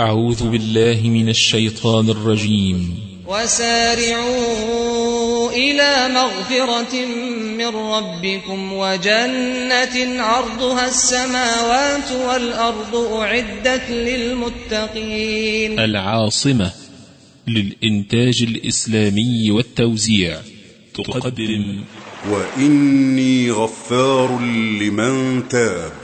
أعوذ بالله من الشيطان الرجيم. وسارعوا إلى مغفرة من ربكم وجنة عرضها السماوات والأرض أعدت للمتقين. العاصمة للإنتاج الإسلامي والتوزيع. تقدم. وإني غفار لمن تاب.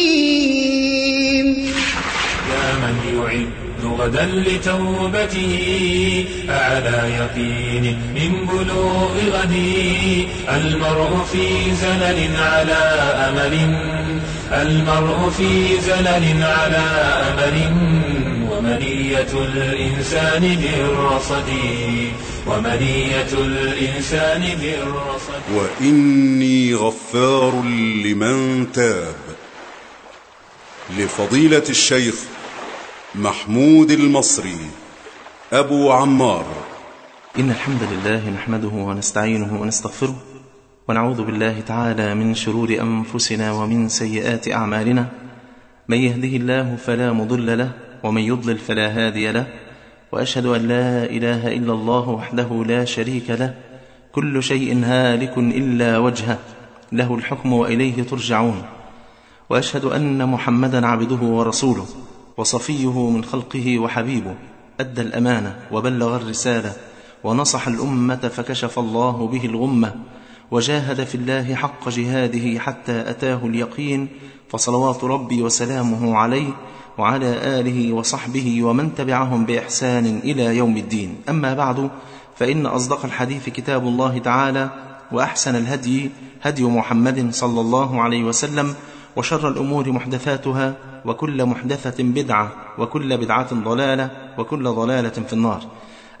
غدا لتوبته أعلى يقين من بلوغ غدي. المرء في زلل على أمل المرء في زلل على أمل. ومنية الإنسان بالرصد ومنية الإنسان بالرصد. وإني غفار لمن تاب لفضيلة الشيخ محمود المصري أبو عمار. إن الحمد لله نحمده ونستعينه ونستغفره ونعوذ بالله تعالى من شرور أنفسنا ومن سيئات أعمالنا. من يهده الله فلا مضل له ومن يضلل فلا هادي له. وأشهد أن لا إله إلا الله وحده لا شريك له. كل شيء هالك إلا وجهه له الحكم وإليه ترجعون. وأشهد أن محمدا عبده ورسوله. وصفيه من خلقه وحبيبه أدى الأمانة وبلغ الرسالة ونصح الأمة فكشف الله به الغمة وجاهد في الله حق جهاده حتى أتاه اليقين فصلوات ربي وسلامه عليه وعلى آله وصحبه ومن تبعهم بإحسان إلى يوم الدين. أما بعد فإن أصدق الحديث كتاب الله تعالى وأحسن الهدي هدي محمد صلى الله عليه وسلم وشر الأمور محدثاتها وكل محدثة بدعة وكل بدعة ضلالة وكل ضلالة في النار.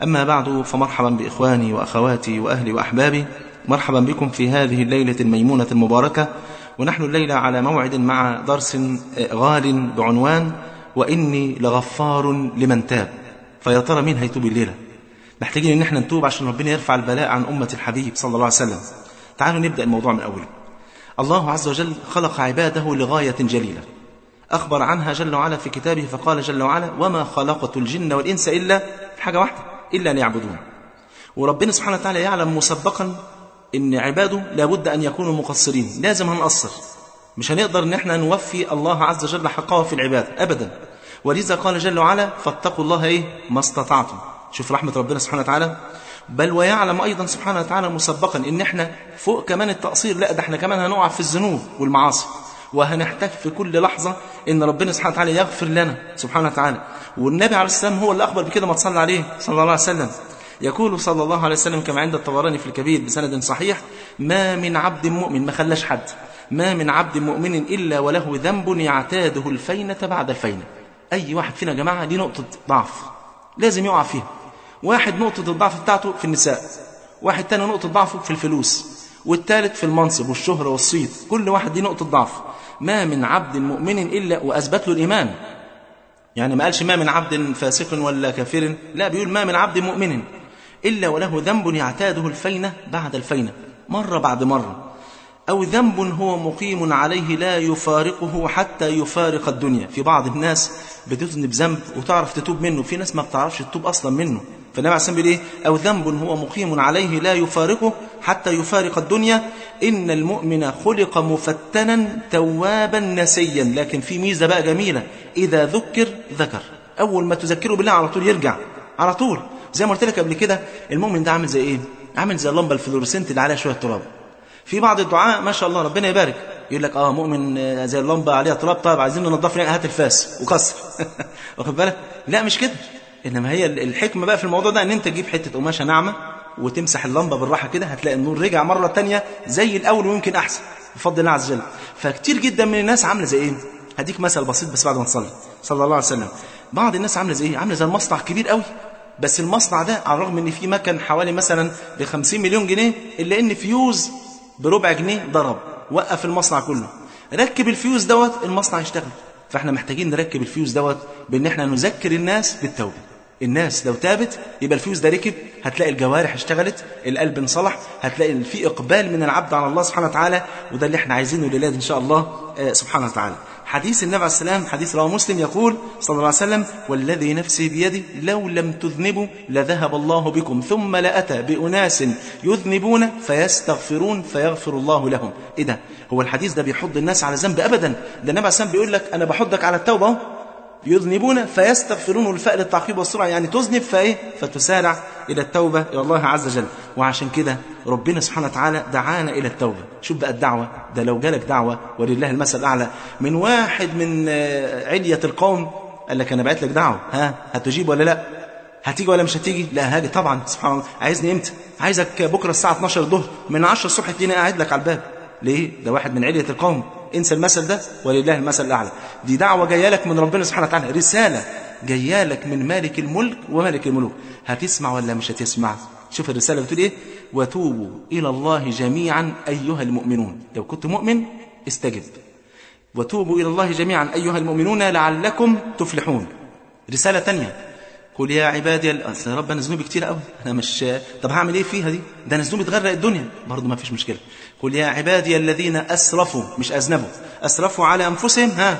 أما بعد فمرحبا بإخواني وأخواتي وأهلي وأحبابي. مرحبا بكم في هذه الليلة الميمونة المباركة. ونحن الليلة على موعد مع درس غال بعنوان وإني لغفار لمن تاب. فيا ترى مين هيتوب الليلة؟ محتاجين إن إحنا نتوب عشان ربنا يرفع البلاء عن أمة الحبيب صلى الله عليه وسلم. تعالوا نبدأ الموضوع من أوله. الله عز وجل خلق عباده لغاية جليلة. أخبر عنها جل وعلا في كتابه فقال جل وعلا وما خلقت الجن والإنس إلا حاجة واحدة إلا ليعبدون. وربنا سبحانه وتعالى يعلم مسبقا إن عباده لابد أن يكونوا مقصرين. لازم هنقصر. مش هنقدر إن إحنا نوفي الله عز وجل حقه في العبادة أبدا. ولذا قال جل وعلا فاتقوا الله إيه؟ ما استطعتم. شوف رحمة ربنا سبحانه وتعالى. بل ويعلم أيضا سبحانه وتعالى مسبقا إن إحنا فوق كمان التقصير لا ده إحنا كمان هنقع في الذنوب والمعاصي. وهنحتاج في كل لحظة إن ربنا سبحانه وتعالى يغفر لنا سبحانه وتعالى. والنبي عليه السلام هو اللي أخبر بكده ما تصلى عليه صلى الله عليه وسلم. يقول صلى الله عليه وسلم كما عند الطبراني في الكبير بسند صحيح ما من عبد مؤمن ما خلاش حد. ما من عبد مؤمن إلا وله ذنب يعتاده الفينة بعد الفينة. أي واحد فينا يا جماعة ليه نقطة ضعف. لازم يقع فيها. واحد نقطة الضعف بتاعته في النساء واحد تاني نقطة ضعفه في الفلوس والثالث في المنصب والشهرة والصيت كل واحد دي نقطة ضعف. ما من عبد مؤمن إلا وأثبت له الإيمان. يعني ما قالش ما من عبد فاسق ولا كافر لا بيقول ما من عبد مؤمن إلا وله ذنب يعتاده الفينة بعد الفينة مرة بعد مرة. أو ذنب هو مقيم عليه لا يفارقه حتى يفارق الدنيا. في بعض الناس بتذنب ذنب وتعرف تتوب منه في ناس ما بتعرفش تتوب أصلا منه. فالنبي عليه الصلاة والسلام إيه؟ أو ذنب هو مقيم عليه لا يفارقه حتى يفارق الدنيا. إن المؤمن خلق مفتنا توابا نسيا. لكن في ميزة بقى جميلة. إذا ذكر ذكر. أول ما تذكره بالله على طول يرجع. على طول. زي ما قلت لك قبل كده المؤمن ده عامل زي إيه؟ عامل زي اللمبة الفلورسنت اللي عليها شوية تراب. في بعض الدعاء ما شاء الله ربنا يبارك. يقول لك آه مؤمن زي اللمبة عليها تراب. طيب عايزين ننضف هات الفاس وكسر. واخد بالك؟ لا مش كده. إنما هي الحكمة بقى في الموضوع ده إن أنت تجيب حتة قماشة ناعمة وتمسح اللمبة بالراحة كده هتلاقي النور رجع مرة تانية زي الأول ويمكن أحسن بفضل الله عز وجل. فكتير جدا من الناس عاملة زي إيه؟ هديك مثل بسيط بس بعد ما تصلي. صلى الله عليه وسلم. بعض الناس عاملة زي إيه؟ عاملة زي المصنع كبير قوي. بس المصنع ده على الرغم إن في مكن حوالي مثلا ب 50 مليون جنيه إلا إن فيوز بربع جنيه ضرب وقف المصنع كله. ركب الفيوز دوت المصنع يشتغل. فإحنا محتاجين نركب الفيوز دوت بإن إحنا نذكر الناس بالتوبة. الناس لو تابت يبقى الفيوز ده ركب هتلاقي الجوارح اشتغلت القلب انصلح هتلاقي في إقبال من العبد على الله سبحانه وتعالى وده اللي إحنا عايزينه لله إن شاء الله آه، سبحانه وتعالى. حديث النبي عليه السلام حديث رواه مسلم يقول صلى الله عليه وسلم والذي نفسي بيده لو لم تذنبوا لذهب الله بكم ثم لأتى بأناس يذنبون فيستغفرون فيغفر الله لهم. إيه ده؟ هو الحديث ده بيحض الناس على ذنب ابدا؟ ده النبي عليه السلام بيقول لك أنا بحضك على التوبة أهو. يذنبون فيستغفرون والفاء للتعقيب والسرعة. يعني تذنب فإيه؟ فتسارع إلى التوبة إلى الله عز وجل. وعشان كده ربنا سبحانه وتعالى دعانا إلى التوبة. شوف بقى الدعوة. ده لو جالك دعوة ولله المثل الأعلى. من واحد من آه، عليه القوم قال لك أنا بعت لك دعوة. ها؟ هتجيب ولا لأ؟ هتيجي ولا مش هتيجي؟ لا هاجي طبعا. سبحان الله. عايزني إمتى؟ عايزك بكرة الساعة 12 الظهر. من 10 الصبح تلاقيني قاعد لك على الباب. ليه؟ ده واحد من عليه القوم. انسى المثل ده ولله المثل الأعلى. دي دعوة جاية لك من ربنا سبحانه وتعالى. رسالة جاية لك من مالك الملك وملك الملوك. هتسمع ولا مش هتسمع؟ شوف الرسالة بتقول إيه؟ وتوبوا إلى الله جميعا أيها المؤمنون. لو كنت مؤمن استجب. وتوبوا إلى الله جميعا أيها المؤمنون لعلكم تفلحون. رسالة تانية. قل يا عبادي يا رب أنا ذنوبي كتير قوي أنا مش طب هعمل إيه فيها دي؟ ده أنا ذنوبي تغرق الدنيا. برضه ما فيش مشكلة. قل يا عبادي الذين أسرفوا مش أذنبوا أسرفوا على أنفسهم ها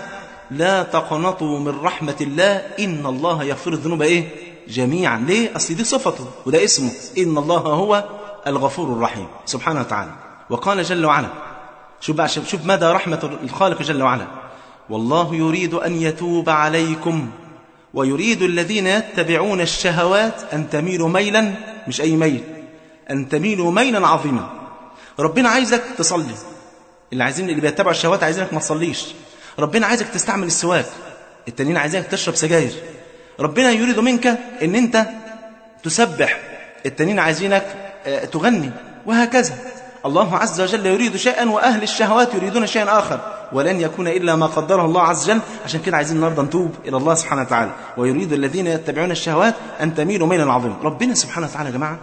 لا تقنطوا من رحمة الله إن الله يغفر الذنوب إيه؟ جميعا. ليه؟ أصل دي صفته وده اسمه إن الله هو الغفور الرحيم سبحانه وتعالى. وقال جل وعلا شوف بقى شوف مدى رحمة الخالق جل وعلا. والله يريد أن يتوب عليكم ويريد الذين يتبعون الشهوات أن تميلوا ميلا مش أي ميل أن تميلوا ميلا عظيما. ربنا عايزك تصلي. اللي عايزين اللي بيتبعوا الشهوات عايزينك ما تصليش. ربنا عايزك تستعمل السواك. التانيين عايزينك تشرب سجاير. ربنا يريد منك ان انت تسبح. التانيين عايزينك آه، تغني. وهكذا. الله عز وجل يريد شيئا وأهل الشهوات يريدون شيئا آخر. ولن يكون إلا ما قدره الله عز وجل. عشان كده عايزين النهارده نتوب إلى الله سبحانه وتعالى. ويريد الذين يتبعون الشهوات أن تميلوا ميلا عظيما. ربنا سبحانه وتعالى يا جماعة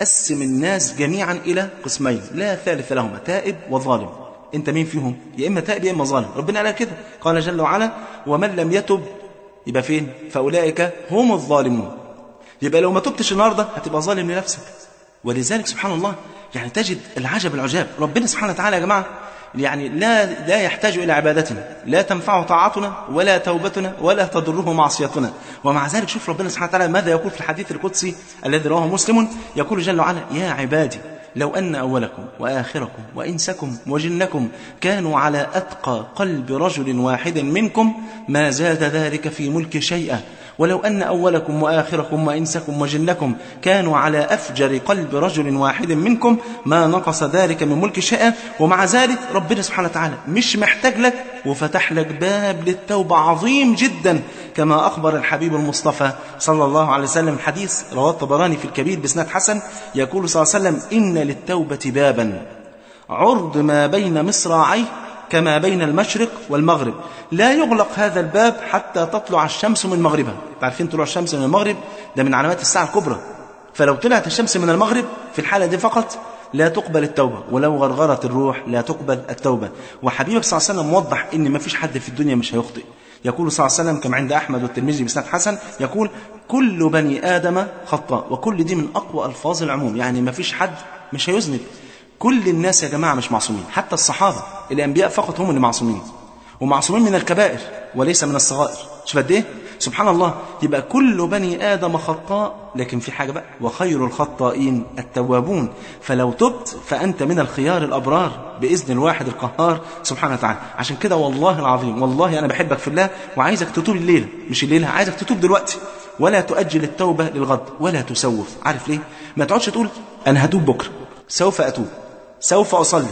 قسم الناس جميعا إلى قسمين لا ثالث لهما تائب وظالم. أنت مين فيهم؟ يا إما تائب يا إما ظالم. ربنا قال كده. قال جل وعلا ومن لم يتب يبقى فين؟ فأولئك هم الظالمون. يبقى لو ما تبتش النهارده هتبقى ظالم لنفسك. ولذلك سبحان الله يعني تجد العجب العجاب. ربنا سبحانه وتعالى يا جماعة يعني لا لا يحتاج إلى عبادتنا لا تنفعه طاعتنا ولا توبتنا ولا تضره معصيتنا. ومع ذلك شوف ربنا سبحانه وتعالى ماذا يقول في الحديث القدسي الذي رواه مسلم؟ يقول جل وعلا يا عبادي لو أن أولكم وآخركم وإنسكم وجنكم كانوا على أتقى قلب رجل واحد منكم ما زاد ذلك في ملك شيئا. ولو أن أولكم وآخركم وإنسكم وجنكم كانوا على أفجر قلب رجل واحد منكم ما نقص ذلك من ملك شيئا ومع ذلك ربنا سبحانه وتعالى مش محتاج لك وفتح لك باب للتوبة عظيم جدا كما أخبر الحبيب المصطفى صلى الله عليه وسلم الحديث رواه الطبراني في الكبير بسناد حسن يقول صلى الله عليه وسلم إن للتوبة بابا عرض ما بين مصراعيه كما بين المشرق والمغرب. لا يغلق هذا الباب حتى تطلع الشمس من مغربها. عارفين طلوع الشمس من المغرب؟ ده من علامات الساعة الكبرى. فلو طلعت الشمس من المغرب في الحالة دي فقط لا تقبل التوبة ولو غرغرت الروح لا تقبل التوبة. وحبيبك صلى الله عليه وسلم موضح إن ما فيش حد في الدنيا مش هيخطئ. يقول صلى الله عليه وسلم كما عند أحمد والترمذي بسناد حسن يقول كل بني آدم خطاء وكل دي من أقوى ألفاظ العموم. يعني ما فيش حد مش هيذنب. كل الناس يا جماعة مش معصومين حتى الصحابة الأنبياء فقط هم اللي معصومين. ومعصومين من الكبائر وليس من الصغائر. شوف قد إيه؟ سبحان الله يبقى كل بني آدم خطاء لكن في حاجة بقى وخير الخطائين التوابون. فلو تبت فأنت من الخيار الأبرار بإذن الواحد القهار سبحانه وتعالى. عشان كده والله العظيم والله أنا بحبك في الله وعايزك تتوب الليلة. مش الليلة عايزك تتوب دلوقتي. ولا تؤجل التوبة للغد ولا تسوف. عارف ليه؟ ما تقعدش تقول أنا هتوب بكرة سوف أتوب. سوف أصلي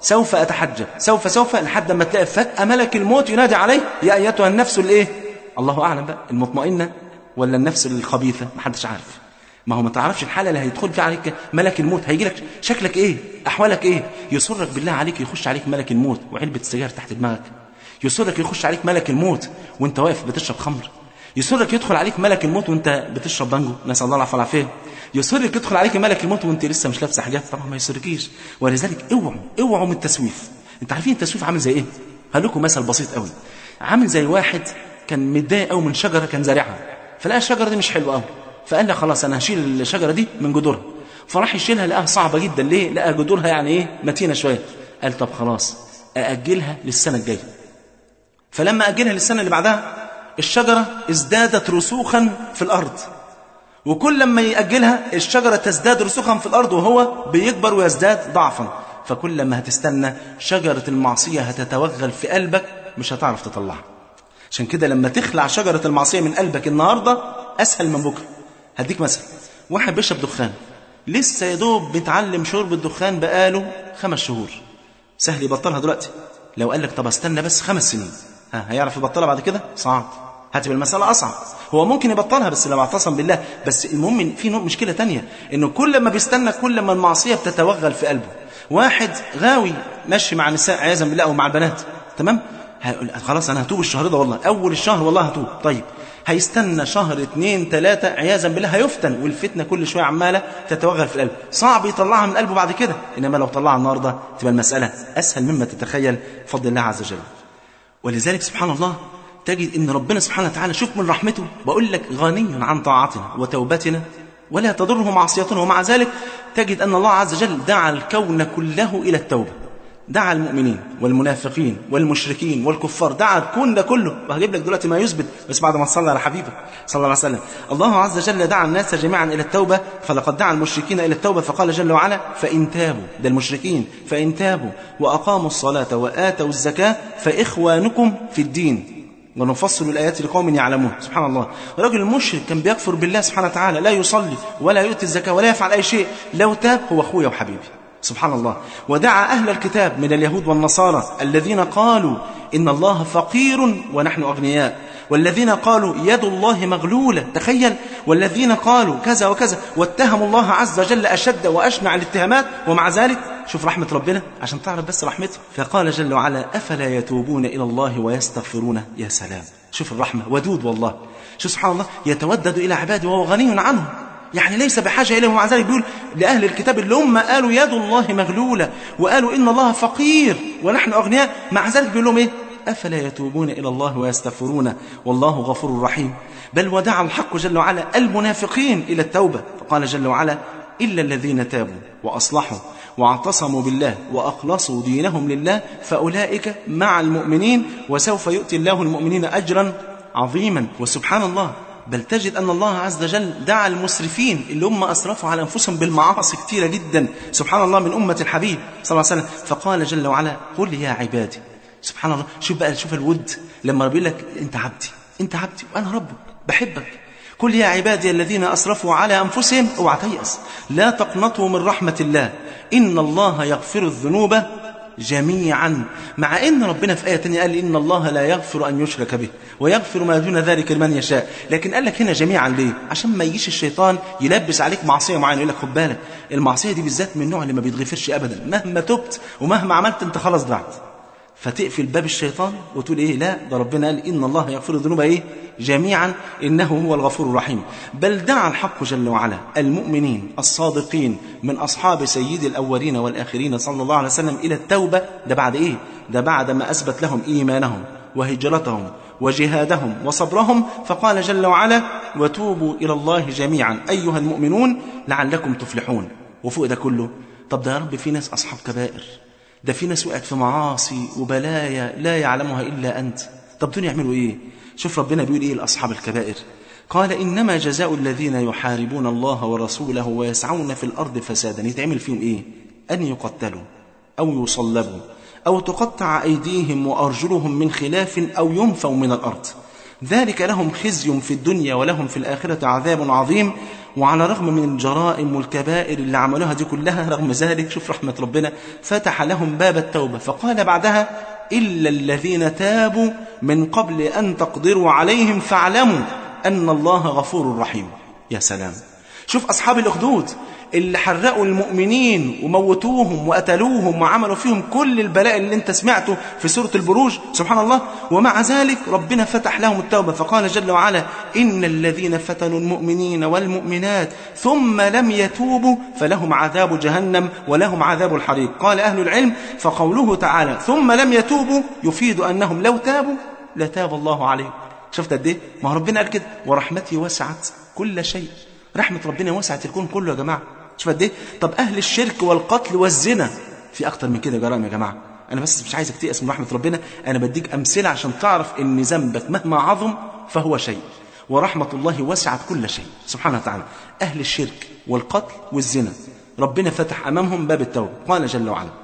سوف أتحجب سوف سوف لحد ما تلاقي فجأة ملك الموت ينادي عليه يا أيتها النفس الإيه؟ الله أعلم بقى المطمئنة ولا النفس الخبيثة؟ محدش عارف. ما هو ما تعرفش الحالة اللي هيدخل فيها عليك ملك الموت هيجي لك شكلك إيه؟ أحوالك إيه؟ يسرك بالله عليك يخش عليك ملك الموت وعلبة السجاير تحت دماغك. يسرك يخش عليك ملك الموت وأنت واقف بتشرب خمر. يسرك يدخل عليك ملك الموت وأنت بتشرب بانجو. نسأل الله العافيه والعافية. يسرك يدخل عليك ملك الموت وانت لسه مش لابسة حاجات طبعا ما يسركيش. ولذلك اوعوا اوعوا من التسويف. انت عارفين التسويف عامل زي إيه؟ هقول لكم مثل بسيط قوي. عامل زي واحد كان متضايق قوي من شجرة كان زارعها. فلقى الشجرة دي مش حلوة قوي. فقال لك خلاص أنا هشيل الشجرة دي من جذورها. فراح يشيلها لقاها صعبة جدا. ليه؟ لقى جذورها يعني إيه؟ متينة شوية. قال طب خلاص أأجلها للسنة الجاية. فلما اجلها للسنة اللي بعدها الشجرة ازدادت رسوخا في الأرض. وكل لما يأجلها الشجرة تزداد رسوخا في الأرض وهو بيكبر ويزداد ضعفا. فكل ما هتستنى شجرة المعصية هتتوغل في قلبك مش هتعرف تطلعها. عشان كده لما تخلع شجرة المعصية من قلبك النهاردة أسهل من بكرة. هديك مثل. واحد بيشرب دخان. لسه يا دوب بيتعلم شرب الدخان بقاله خمس شهور. سهل يبطلها دلوقتي. لو قال لك طب استنى بس خمس سنين. ها هيعرف يبطلها بعد كده؟ صعب. هتبقى المسألة أصعب. هو ممكن يبطلها بس لو اعتصم بالله. بس المهم في مشكلة تانية. إنه كل ما بيستنى كل ما المعصية بتتوغل في قلبه. واحد غاوي ماشي مع النساء عياذا بالله أو مع البنات. تمام؟ خلاص أنا هتوب الشهر ده والله. أول الشهر والله هتوب. طيب. هيستنى شهر اتنين تلاتة عياذا بالله. هيفتن. والفتنة كل شوية عمالة تتوغل في القلب. صعب يطلعها من قلبه بعد كده. إنما لو طلعها النهاردة تبقى المسألة أسهل مما تتخيل. بفضل الله عز وجل. ولذلك سبحان الله تجد إن ربنا سبحانه وتعالى شوف من رحمته. بقول لك غني عن طاعتنا وتوبتنا ولا تضره معصيتنا ومع ذلك تجد أن الله عز وجل دعا الكون كله إلى التوبة. دعا المؤمنين والمنافقين والمشركين والكفار دعا الكون ده كله. وهجيب لك دلوقتي ما يثبت بس بعد ما تصلي على حبيبك صلى الله عليه وسلم. الله عز وجل دعا الناس جميعا إلى التوبة فلقد دعا المشركين إلى التوبة فقال جل وعلا فإن تابوا ده المشركين فإن تابوا وأقاموا الصلاة وآتوا الزكاة فإخوانكم في الدين. ونفصل الآيات لقوم يعلمون. سبحان الله. الرجل المشرك كان بيكفر بالله سبحانه وتعالى لا يصلي ولا يؤتي الزكاة ولا يفعل أي شيء لو تاب هو أخويا وحبيبي. سبحان الله. ودعا أهل الكتاب من اليهود والنصارى الذين قالوا إن الله فقير ونحن أغنياء. والذين قالوا يد الله مغلولة تخيل. والذين قالوا كذا وكذا واتهموا الله عز وجل أشد وأشنع الاتهامات ومع ذلك شوف رحمة ربنا عشان تعرف بس رحمته. فقال جل وعلا أفلا يتوبون إلى الله ويستغفرونه يا سلام. شوف الرحمة ودود والله. شوف سبحان الله يتودد إلى عباده وهو غني عنهم. يعني ليس بحاجة إليه ومع ذلك بيقول لأهل الكتاب اللي هم قالوا يد الله مغلولة وقالوا إن الله فقير ونحن أغنياء مع ذلك بيقول لهم إيه؟ أفلا يتوبون إلى الله ويستغفرون؟ والله غفور رحيم. بل ودعا الحق جل وعلا المنافقين إلى التوبة. فقال جل وعلا إلا الذين تابوا وأصلحوا واعتصموا بالله وأخلصوا دينهم لله فأولئك مع المؤمنين وسوف يؤتي الله المؤمنين أجرا عظيما. وسبحان الله. بل تجد أن الله عز وجل دعا المسرفين اللي هم أسرفوا على أنفسهم بالمعاصي كثيرة جدا. سبحان الله من أمة الحبيب صلى الله عليه وسلم. فقال جل وعلا قل يا عبادي سبحان الله. شوف بقى شوف الود. لما بيقول لك أنت عبدي أنت عبدي وأنا ربك بحبك. قل يا عبادي الذين أسرفوا على أنفسهم اوعى تيأس. لا تقنطوا من رحمة الله. إن الله يغفر الذنوب جميعا. مع إن ربنا في آية ثانية قال إن الله لا يغفر أن يشرك به ويغفر ما دون ذلك لمن يشاء. لكن قال لك هنا جميعا ليه؟ عشان ما يجيش الشيطان يلبس عليك معصية معينة يقول لك خد بالك المعصية دي بالذات من النوع اللي ما بيتغفرش ابدا. مهما تبت ومهما عملت أنت خلاص ضعت فتقفل باب الشيطان وتقول إيه لا ده ربنا قال إن الله يغفر الذنوب إيه؟ جميعا إنه هو الغفور الرحيم. بل دعا الحق جل وعلا المؤمنين الصادقين من أصحاب سيد الأولين والآخرين صلى الله عليه وسلم إلى التوبة. ده بعد إيه؟ ده بعد ما أثبت لهم إيمانهم وهجرتهم وجهادهم وصبرهم. فقال جل وعلا وتوبوا إلى الله جميعا. أيها المؤمنون لعلكم تفلحون. وفوق ده كله طب ده يا رب في ناس أصحاب كبائر. ده في ناس وقعت في معاصي وبلايا لا يعلمها إلا أنت. طب دول يعملوا إيه؟ شوف ربنا بيقول إيه لأصحاب الكبائر. قال إنما جزاء الذين يحاربون الله ورسوله ويسعون في الأرض فسادا. يتعمل فيهم إيه؟ أن يقتلوا أو يصلبوا أو تقطع أيديهم وأرجلهم من خلاف أو ينفوا من الأرض. ذلك لهم خزي في الدنيا ولهم في الآخرة عذاب عظيم. وعلى رغم من الجرائم والكبائر اللي عملوها دي كلها رغم ذلك شوف رحمة ربنا فتح لهم باب التوبة. فقال بعدها إلا الذين تابوا من قبل أن تقدروا عليهم فاعلموا أن الله غفور رحيم. يا سلام. شوف أصحاب الأخدود اللي حرقوا المؤمنين وموتوهم وقتلوهم وعملوا فيهم كل البلاء اللي انت سمعته في سورة البروج سبحان الله. ومع ذلك ربنا فتح لهم التوبة. فقال جل وعلا إن الذين فتنوا المؤمنين والمؤمنات ثم لم يتوبوا فلهم عذاب جهنم ولهم عذاب الحريق. قال أهل العلم فقوله تعالى ثم لم يتوبوا يفيد أنهم لو تابوا لتاب الله عليهم. شفت قد إيه؟ ما ربنا قال كده ورحمتي وسعت كل شيء. رحمة ربنا وسعت الكون كله يا جماعة. شوف قد إيه طب أهل الشرك والقتل والزنا. في أكتر من كده جرائم يا جماعة. أنا بس مش عايزك تيأس من رحمة ربنا. أنا بديك أمثلة عشان تعرف إن ذنبك مهما عظم فهو شيء. ورحمة الله وسعت كل شيء. سبحانه وتعالى. أهل الشرك والقتل والزنا. ربنا فتح أمامهم باب التوبة. قال جل وعلا.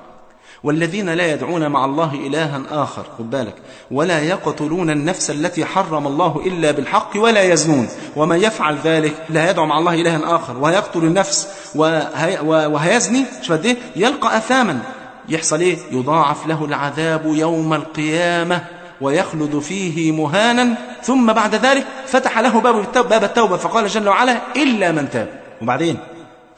والذين لا يدعون مع الله إلها آخر. خد بالك. ولا يقتلون النفس التي حرم الله إلا بالحق ولا يزنون. ومن يفعل ذلك لا يدعو مع الله إلها آخر. ويقتل النفس وهي وهيزني. قد إيه يلقى أثاما. يحصل إيه؟ يضاعف له العذاب يوم القيامة ويخلد فيه مهانا. ثم بعد ذلك فتح له باب التوبة, باب التوبة. فقال جل وعلا إلا من تاب. وبعدين؟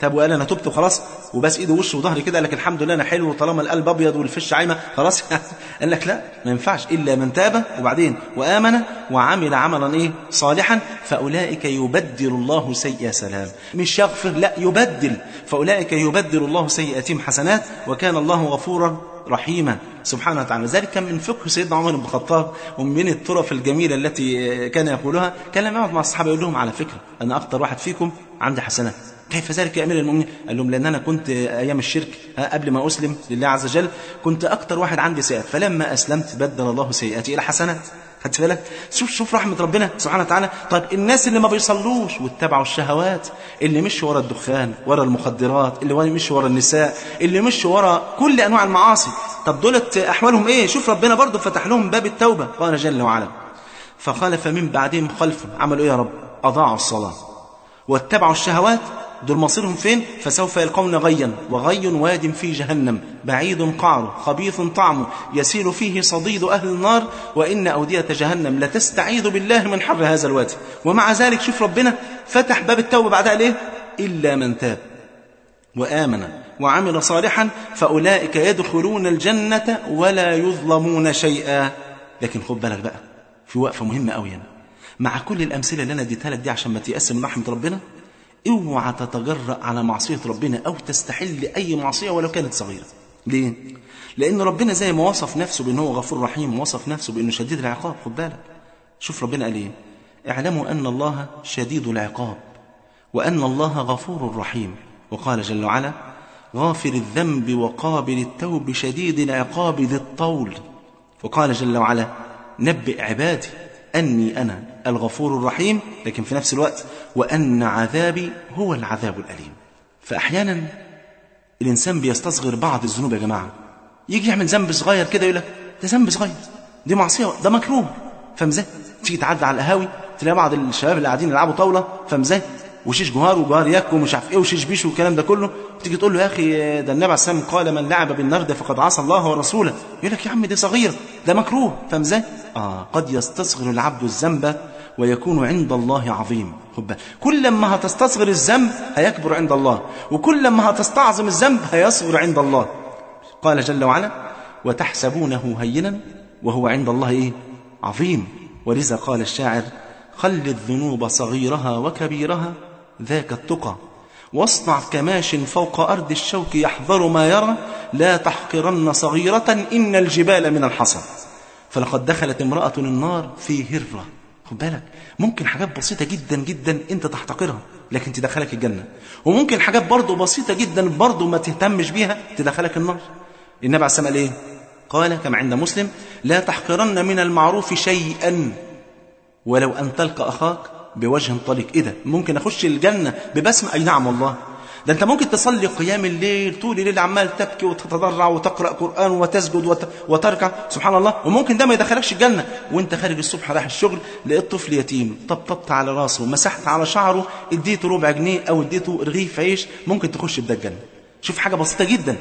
تاب وقال أنا تبت وخلاص وبس ايده وشه وظهري كده قال لك الحمد لله أنا حلو طالما القلب ابيض والفش عايمة خلاص. قال لك لا ما ينفعش. إلا من تاب وبعدين وآمن وعمل عملا إيه؟ صالحا. فأولئك يبدل الله سيئ سلام. مش يغفر لا يبدل. فأولئك يبدل الله سيئاتهم حسنات وكان الله غفورا رحيما. سبحانه وتعالى. ذلك كان من فقه سيدنا عمر بن الخطاب ومن الطرف الجميلة التي كان يقولها. كان لما يقعد مع الصحابة يقول لهم على فكرة أنا أكثر واحد فيكم عندي حسنات. كيف ذلك يا أمير المؤمنين؟ قال لهم لأن أنا كنت أيام الشرك قبل ما أسلم لله عز وجل كنت أكثر واحد عندي سيئات. فلما أسلمت بدل الله سيئاتي إلى حسنات. خدت بالك؟ شوف شوف رحمة ربنا سبحانه وتعالى. طيب الناس اللي ما بيصلوش واتبعوا الشهوات اللي مشوا ورا الدخان ورا المخدرات اللي مشوا ورا النساء اللي مشوا ورا كل أنواع المعاصي. طب دولت أحوالهم إيه؟ شوف ربنا برضه فتح لهم باب التوبة. قال جل وعلا فخلف من بعدهم خلف عملوا إيه يا رب؟ أضاعوا الصلاة. واتبعوا الشهوات دول مصيرهم فين؟ فسوف يلقون غيا وغي واد في جهنم بعيد قعره خبيث طعمه يسيل فيه صديد أهل النار وإن أودية جهنم لتستعيذ بالله من حر هذا الوادي ومع ذلك شوف ربنا فتح باب التوبة بعدها ليه إلا من تاب وآمن وعمل صالحا فأولئك يدخلون الجنة ولا يظلمون شيئا. لكن خد بالك بقى في وقفة مهمة هنا. مع كل الأمثلة اللي أنا اديتها لك دي عشان ما تيأس من رحمة ربنا اوعى تتجرأ على معصية ربنا أو تستحل أي معصية ولو كانت صغيرة. ليه؟ لأن ربنا زي ما وصف نفسه بأنه غفور رحيم وصف نفسه بأنه شديد العقاب خد بالك. شوف ربنا قال إيه؟ اعلموا أن الله شديد العقاب وأن الله غفور رحيم. وقال جل وعلا غافر الذنب وقابل التوب شديد العقاب ذي الطول. وقال جل وعلا نبئ عبادي أني أنا الغفور الرحيم لكن في نفس الوقت وأن عذابي هو العذاب الأليم فأحيانا الإنسان بيستصغر بعض الذنوب يا جماعة يجي يعمل ذنب صغير كده يقول لك ده ذنب صغير دي معصية ده مكروه إزاي؟ تيجي تعدي على القهاوي تلاقي بعض الشباب اللي قاعدين يلعبوا طاولة إزاي؟ وشيش جهار وجهار يك ومش عارف إيه وشيش بيش والكلام ده كله. تيجي تقول له يا أخي ده النبي عليه قال من لعب بالنرد فقد عصى الله ورسوله. يقول لك يا عم دي صغيرة ده مكروه فاهم إزاي؟ آه قد يستصغر العبد الذنب ويكون عند الله عظيم. خد كل ما هتستصغر الذنب هيكبر عند الله وكل ما هتستعظم الذنب هيصغر عند الله. قال جل وعلا وتحسبونه هينا وهو عند الله إيه؟ عظيم. ولذا قال الشاعر خل الذنوب صغيرها وكبيرها ذاك التقى. واصنع كماش فوق أرض الشوك يحذر ما يرى لا تحقرن صغيرة إن الجبال من الحصى. فلقد دخلت امرأة النار في هرة. خد بالك ممكن حاجات بسيطة جدا جدا أنت تحتقرها لكن تدخلك الجنة. وممكن حاجات برضه بسيطة جدا برضه ما تهتمش بيها تدخلك النار. النبي عليه السلام قال إيه؟ قال كما عند مسلم لا تحقرن من المعروف شيئا. ولو أن تلقى أخاك بوجه طليق. إيه ده؟ ممكن أخش الجنة ببسمة؟ أي نعم والله. ده أنت ممكن تصلي قيام الليل طول الليل عمال تبكي وتتضرع وتقرأ قرآن وتسجد وت... وتركع. سبحان الله. وممكن ده ما يدخلكش الجنة. وأنت خارج الصبح رايح الشغل لقيت طفل يتيم طبطبت على راسه مسحت على شعره اديته ربع جنيه أو اديته رغيف عيش ممكن تخش بده الجنة شوف حاجة بسيطة جدا.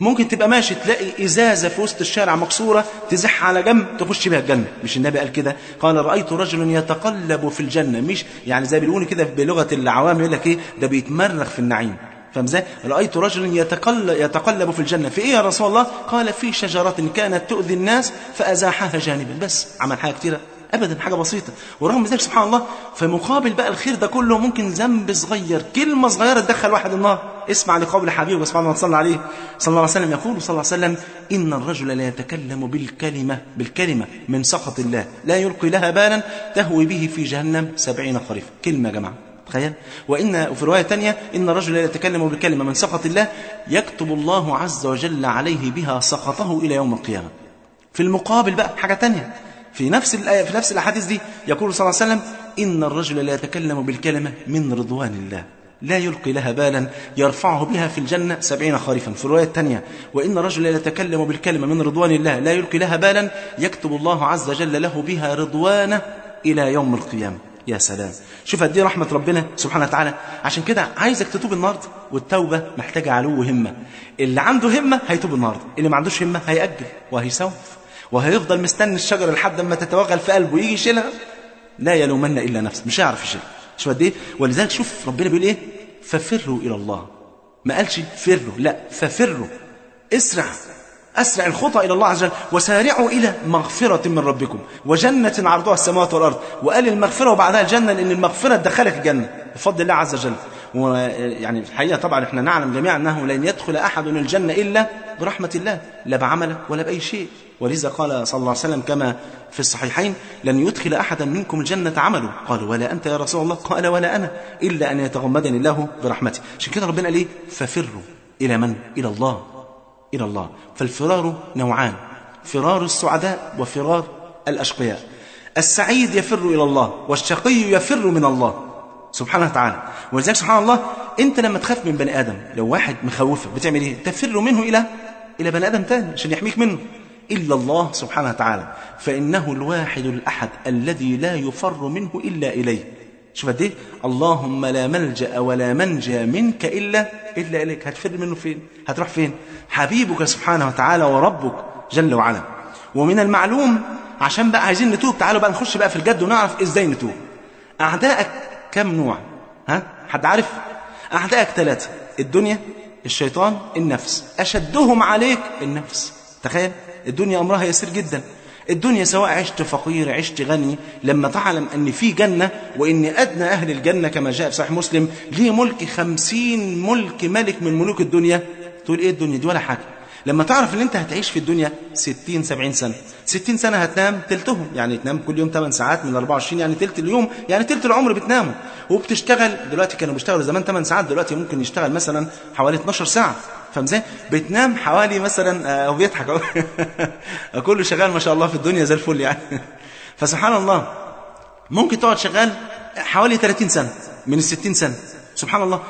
ممكن تبقى ماشي تلاقي إزازة في وسط الشارع مكسورة تزح على جنب تخش بها الجنة. مش النبي قال كده؟ قال رأيت رجل يتقلب في الجنة. مش يعني زي بيقولوا كده بلغة العوام يقول لك إيه؟ ده بيتمرغ في النعيم. فاهم إزاي؟ رأيت رجلا يتقل يتقلب في الجنة. في إيه يا رسول الله؟ قال في شجرة كانت تؤذي الناس فأزاحها جانبا. بس عمل حاجة كتيرة. ابدا حاجة بسيطة. ورغم ذلك سبحان الله فمقابل بقى الخير ده كله ممكن ذنب صغير كلمة صغيرة تدخل واحد النار. اسمع لقول حبيبه سبحانه الله صلى عليه صلى الله عليه وسلم يقول صلى الله عليه وسلم إن الرجل لا يتكلم بالكلمة بالكلمة من سخط الله. لا يلقي لها بالا تهوي به في جهنم سبعين خريفا. كلمة يا جماعة تخيل. وإن وفي رواية تانية إن الرجل لا يتكلم بالكلمة من سخط الله يكتب الله عز وجل عليه بها سخطه إلى يوم القيامة. في المقابل بقى حاجة تانية. في نفس الآية في نفس الأحاديث دي يقول صلى الله عليه وسلم إن الرجل لا يتكلم بالكلمة من رضوان الله لا يلقي لها بالا يرفعه بها في الجنة سبعين خريفا. في الرواية الثانية وإن الرجل لا يتكلم بالكلمة من رضوان الله لا يلقي لها بالا يكتب الله عز وجل له بها رضوانه إلى يوم القيامة. يا سلام. شوف قد إيه رحمة ربنا سبحانه وتعالى. عشان كده عايزك تتوب النهارده والتوبة محتاجة علو همة. اللي عنده همة هيتوب النهارده اللي ما عندوش همة هيأجل وهيسوف. وهيفضل مستني الشجرة لحد ما تتوغل في قلبه ويجي يشيلها؟ لا يلومن إلا نفسه مش هيعرف يشيلها. شوف قد إيه؟ ولذلك شوف ربنا بيقول إيه؟ ففروا إلى الله. ما قالش فروا لا ففروا. اسرع أسرع الخطى إلى الله عز وجل. وسارعوا إلى مغفرة من ربكم. وجنة عرضها السماوات والأرض. وقال المغفرة وبعدها الجنة لأن المغفرة تدخلك الجنة بفضل الله عز وجل. ويعني الحقيقة طبعا إحنا نعلم جميعا أنه لن يدخل أحد الجنة إلا برحمة الله لا بعمله ولا بأي شيء. ولذا قال صلى الله عليه وسلم كما في الصحيحين لن يدخل أحدا منكم الجنة عمله. قالوا ولا أنت يا رسول الله. قال ولا أنا. إلا أن يتغمدني الله برحمته. عشان كده ربنا قال إيه؟ ففروا إلى من؟ إلى الله. إلى الله. فالفرار نوعان فرار السعداء وفرار الأشقياء. السعيد يفر إلى الله والشقي يفر من الله. سبحانه وتعالى. ولذلك سبحان الله أنت لما تخاف من بني آدم لو واحد مخوفك بتعمل إيه؟ تفر منه إلى إلى بني آدم تاني عشان يحميك منه. إلا الله سبحانه وتعالى. فإنه الواحد الأحد الذي لا يفر منه إلا إليه. شوف قد إيه اللهم لا ملجأ ولا منجا منك إلا إلا إليك. هتفر منه فين؟ هتروح فين؟ حبيبك سبحانه وتعالى وربك جل وعلا. ومن المعلوم عشان بقى عايزين نتوب تعالوا بقى نخش بقى في الجد ونعرف إزاي نتوب. أعدائك كم نوع؟ ها؟ حد عارف؟ أعدائك ثلاثة. الدنيا الشيطان النفس. أشدهم عليك النفس. تخيل؟ الدنيا أمرها يسير جدا. الدنيا سواء عشت فقير عشت غني لما تعلم أن في جنة وأن أدنى أهل الجنة كما جاء في صحيح مسلم ليه ملك خمسين ملك ملك من ملوك الدنيا. تقول إيه الدنيا دي؟ ولا حاجة. لما تعرف إن أنت هتعيش في الدنيا 60 70 سنة. 60 سنة هتنام تلتهم. يعني تنام كل يوم 8 ساعات من 24 يعني تلت اليوم يعني تلت العمر بتنامه وبتشتغل دلوقتي كانوا بيشتغلوا زمان 8 ساعات دلوقتي ممكن يشتغل مثلا حوالي 12 ساعة. فاهم إزاي بتنام حوالي مثلا أو بيضحك. اهو كله شغال ما شاء الله في الدنيا زي الفل يعني. فسبحان الله. ممكن تقعد شغال حوالي 30 سنة من ال 60 سنة. سبحان الله.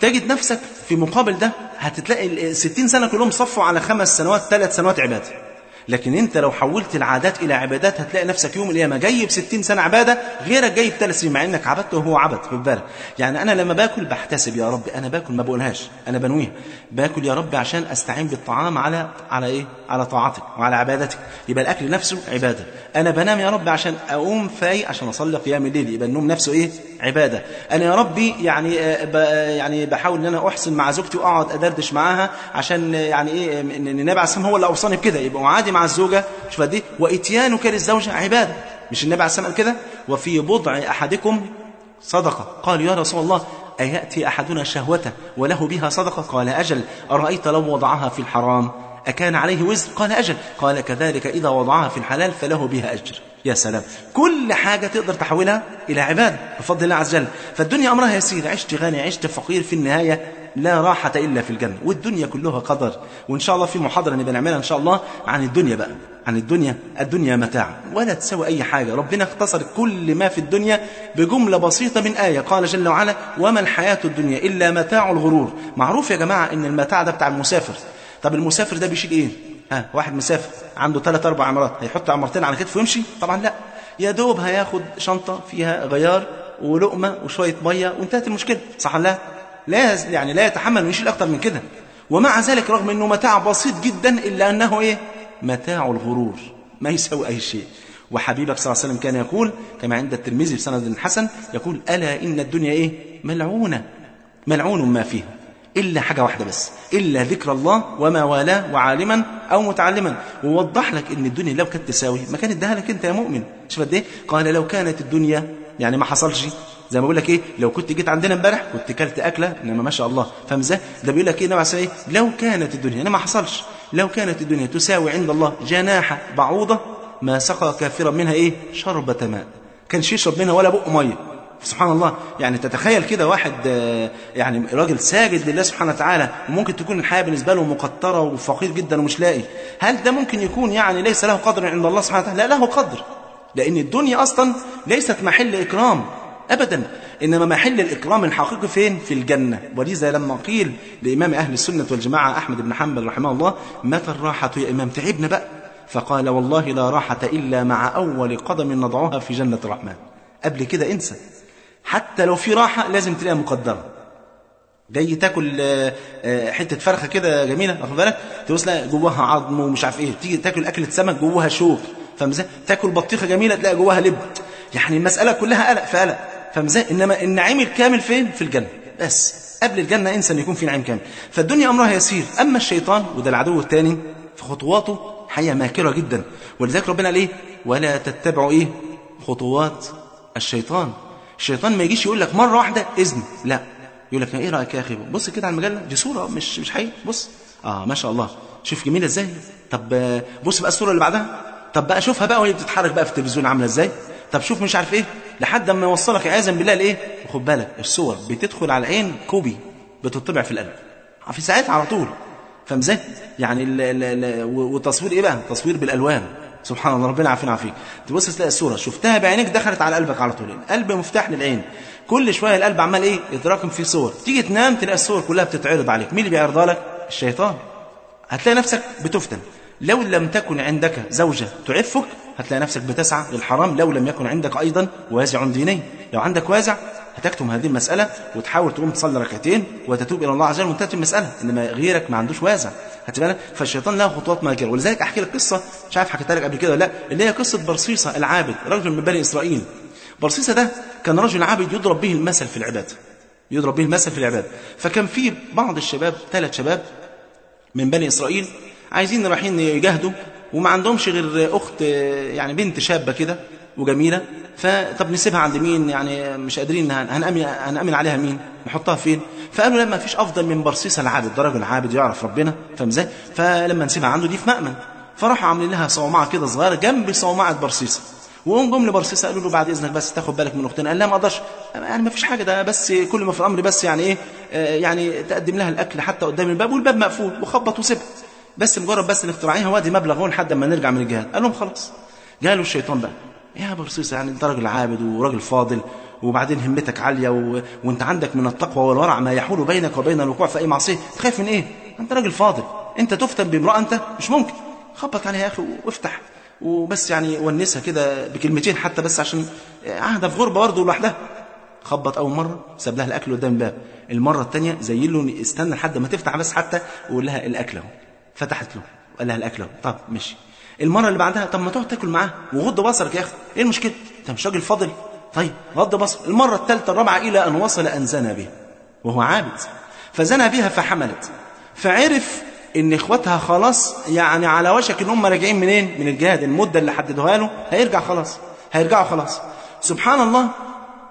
تجد نفسك في مقابل ده هتتلاقي ال 60 سنة كلهم صفوا على خمس سنوات ثلاث سنوات عبادة. لكن انت لو حولت العادات إلى عبادات هتلاقي نفسك يوم القيامة جايب 60 سنة عبادة غيرك جايب ثلاث سنين مع إنك عبدت وهو عبد خد بالك. يعني أنا لما باكل بحتسب يا رب أنا باكل ما بقولهاش أنا بنويها باكل يا رب عشان أستعين بالطعام على على إيه؟ على طاعتك وعلى عبادتك. يبقى الأكل نفسه عبادة. أنا بنام يا رب عشان أقوم فايق عشان أصلي قيام الليل يبقى النوم نفسه إيه؟ عبادة. أنا يا ربي يعني يعني بحاول إن أنا أحسن مع زوجتي وأقعد أدردش معاها عشان يعني إيه النبي عليه هو اللي أوصاني بكده يبقى عادي مع الزوجة. شوف دي وإتيانك للزوجه عبادة. مش النبي عليه الصلاة كده؟ وفي بضع أحدكم صدقة. قال يا رسول الله أيأتي أحدنا شهوته وله بها صدقة؟ قال أجل. أرأيت لو وضعها في الحرام؟ أكان عليه وزر؟ قال أجل. قال كذلك إذا وضعها في الحلال فله بها أجر. يا سلام. كل حاجة تقدر تحولها إلى عبادة بفضل الله عز وجل. فالدنيا أمرها يسير. عشت غني عشت فقير في النهاية. لا راحة إلا في الجنة والدنيا كلها قدر. وإن شاء الله في محاضرة نبقى نعملها إن شاء الله عن الدنيا بقى. عن الدنيا الدنيا متاع. ولا تسوي أي حاجة. ربنا اختصر كل ما في الدنيا بجملة بسيطة من آية. قال جل وعلا وما الحياة الدنيا إلا متاع الغرور. معروف يا جماعة إن المتاع ده بتاع المسافر. طب المسافر ده بيشيل إيه؟ ها واحد مسافر عنده ثلاث أربع عمارات هيحط عمارتين على كتفه ويمشي؟ طبعا لا. يا دوب هياخد شنطة فيها غيار ولقمة وشوية مية وانتهت المشكلة. صح لا؟ لا يعني لا يتحمل ويشيل أكتر من كده. ومع ذلك رغم إنه متاع بسيط جدا إلا أنه إيه؟ متاع الغرور. ما يساوي أي شيء. وحبيبك صلى الله عليه وسلم كان يقول كما عند الترمذي بسند حسن يقول ألا إن الدنيا إيه؟ ملعونة. ملعون ما فيها. إلا حاجة واحدة بس. إلا ذكر الله وما والاه وعالما أو متعلما. ووضح لك إن الدنيا لو كانت تساوي ما كانت اداها لك أنت يا مؤمن. شوف قد إيه؟ قال لو كانت الدنيا يعني ما حصلش. زي ما بقول لك إيه لو كنت جيت عندنا امبارح كنت كلت أكلة إنما ما شاء الله فاهم إزاي؟ ده بيقول لك إيه عليه إيه لو كانت الدنيا أنا ما حصلش. لو كانت الدنيا تساوي عند الله جناح بعوضة ما سقى كافرا منها إيه؟ شربة ماء. كانش يشرب منها ولا بق مية. سبحان الله. يعني تتخيل كده واحد آه، يعني راجل ساجد لله سبحانه وتعالى وممكن تكون الحياة بالنسبة له مقطرة وفقير جدا ومش لاقي. هل ده ممكن يكون يعني ليس له قدر عند الله سبحانه وتعالى؟ لا له قدر. لأن الدنيا أصلا ليست محل إكرام. ابدا. إنما محل الإكرام الحقيقي فين؟ في الجنة. ولذا لما قيل لإمام أهل السنة والجماعة أحمد بن حنبل رحمه الله متى الراحة يا إمام؟ تعبنا بقى. فقال والله لا راحة إلا مع أول قدم نضعها في جنة الرحمن. قبل كده انسى. حتى لو في راحة لازم تلاقيها مقدرة. جاي تاكل آه، آه، حتة فرخة كده جميلة واخد بالك؟ تبص جواها عظم ومش عارف إيه. تيجي تاكل أكلة سمك جواها شوك. فاهم تاكل بطيخة جميلة تلاقي جواها لب. يعني المسألة كلها قلق في قلق فاهم إزاي انما النعيم الكامل فين؟ في الجنة. بس. قبل الجنة انسى ان يكون في نعيم كامل. فالدنيا أمرها يسير. أما الشيطان وده العدو الثاني فخطواته حقيقه ماكرة جدا. ولذلك ربنا قال إيه؟ ولا تتبعوا إيه؟ خطوات الشيطان. الشيطان ما يجيش يقول لك مرة واحدة إذن. لا. يقول لك إيه رأيك يا أخي؟ بص كده على المجلة. دي صورة مش مش حقيقة. بص. آه ما شاء الله. شوف جميلة إزاي. طب بص بقى الصورة اللي بعدها. طب بقى شوفها بقى وهي بتتحرك بقى في التلفزيون عاملة إزاي. طب شوف مش عارف إيه. لحد اما يوصلك عياذا بالله لإيه؟ وخد بالك الصور بتدخل على العين كوبي بتطبع في القلب. في ساعتها على طول. فاهم إزاي؟ يعني ال ال ال والتصوير إيه بقى؟ تصوير بالألوان. سبحان الله ربنا عافينا عافيك تبص تلاقي الصورة. شفتها بعينيك دخلت على قلبك على طول. القلب مفتاح للعين. كل شوية القلب عمال إيه؟ يتراكم فيه صور. تيجي تنام تلاقي الصور كلها بتتعرض عليك. مين اللي بيعرضها لك؟ الشيطان. هتلاقي نفسك بتفتن. لو لم تكن عندك زوجة تعفك هتلاقي نفسك بتسعى للحرام لو لم يكن عندك أيضا وازع ديني لو عندك وازع هتكتم هذه المسألة وتحاول تقوم تصلي ركعتين وتتوب إلى الله عز وجل وانتهت المسألة إنما غيرك ما عندوش وازع. هتبقى فالشيطان له خطوات ماكرة ولذلك أحكي لك قصة مش عارف حكيتها لك قبل كده لا اللي هي قصة برصيصة العابد رجل من بني إسرائيل. برصيصة ده كان رجل عابد يضرب به المثل في العبادة يضرب به المثل في العبادة فكان في بعض الشباب ثلاث شباب من بني إسرائيل عايزين رايحين يجاهدوا وما عندهمش غير أخت يعني بنت شابة كده وجميلة. فطب نسيبها عند مين؟ يعني مش قادرين هن- هنأمن, عليها مين؟ نحطها فين؟ فقالوا لما فيش أفضل من برصيصة العابد. ده راجل عابد يعرف ربنا فاهم إزاي؟ فلما نسيبها عنده دي في مأمن. فراحوا عاملين لها صومعة كده صغيرة جنب صومعة برصيصة. وهم جم لبرصيصة قالوا له بعد إذنك بس تاخد بالك من أختنا. قال لا ما أقدرش. يعني ما فيش حاجة ده بس كل ما في الأمر بس يعني إيه آه، يعني تقدم لها الأكل حتى قدام الباب والباب مقفول وخبط وسيبها. بس مجرد بس انك تراعيها وادي مبلغ هون لحد ما نرجع من الجهاد قال لهم خلاص جاله الشيطان بقى يا برصيصة يعني أنت راجل عابد وراجل فاضل وبعدين همتك عالية و... وأنت عندك من التقوى والورع ما يحول بينك وبين الوقوع في اي معصية؟ تخاف من إيه؟ أنت راجل فاضل. أنت تفتن بامرأة أنت مش ممكن. خبط عليها يا أخي وافتح. وبس يعني ونسها كده بكلمتين حتى بس عشان قاعدة في غربة برضه لوحدها. خبط أول مرة ساب لها الأكل قدام الباب. المرة الثانية زي له استنى لحد ما تفتح بس حتى وقول لها الأكل أهو. فتحت له. وقال لها الاكل اهو طب ماشي. المرة اللي بعدها طب ما تقعد تاكل معاه وغض بصرك يا أخي. إيه المشكلة؟ أنت مش راجل فاضل. طيب غض بصر. المرة الثالثة الرابعة إلى أن وصل أن زنى بها. وهو عابد. فزنى بها فحملت. فعرف إن اخواتها خلاص يعني على وشك إن هم راجعين منين؟ من الجهاد. المدة اللي حددوها له هيرجع خلاص. هيرجعوا خلاص. سبحان الله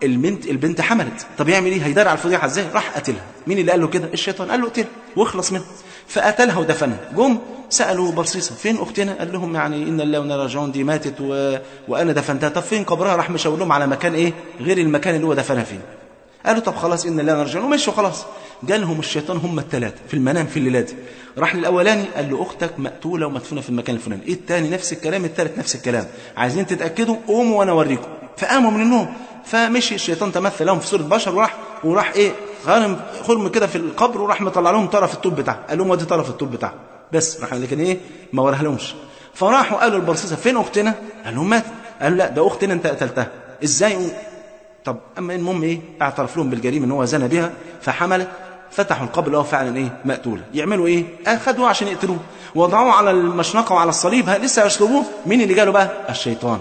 البنت البنت حملت. طب يعمل إيه؟ هيدار على الفضيحة إزاي؟ راح قتلها. مين اللي قال له كده؟ الشيطان. قال له اقتلها واخلص منها. فقتلها ودفنها جم سالوا برصيصة. فين أختنا؟ قال لهم يعني إن الله وأنا راجعون دي ماتت و... وأنا دفنتها. طب فين قبرها راح مشاور لهم على مكان إيه؟ غير المكان اللي هو دفنها فيه. قالوا طب خلاص إن الله نرجع ومشوا خلاص. جالهم الشيطان هم الثلاثه في المنام في الليلة دي. راح للأولاني قال له أختك مقتولة ومدفونة في المكان الفلاني. إيه الثاني نفس الكلام. الثالث نفس الكلام. عايزين تتأكدوا؟ قوموا وأنا أوريكم. فقاموا من النوم. فمشي الشيطان تمثل لهم في صورة بشر وراح وراح إيه؟ خرم خرم كده في القبر وراح مطلع لهم طرف الطوب بتاعه. قال لهم ادي طرف الطوب بتاعه. بس. راح لكن إيه؟ ما وراها لهمش. فراحوا قالوا البرصيصه فين أختنا؟ قال لهم ماتت قالوا لا ده أختنا أنت قتلتها. إزاي؟ طب أما المهم إيه؟ اعترف لهم بالجريمة إن هو زنى بها فحملت فتحوا القبر اللي هو فعلا إيه؟ مقتولة. يعملوا إيه؟ اخذوه عشان يقتلوه. وضعوه على المشنقة وعلى الصليب لسه يصلبوه مين اللي جاله بقى؟ الشيطان.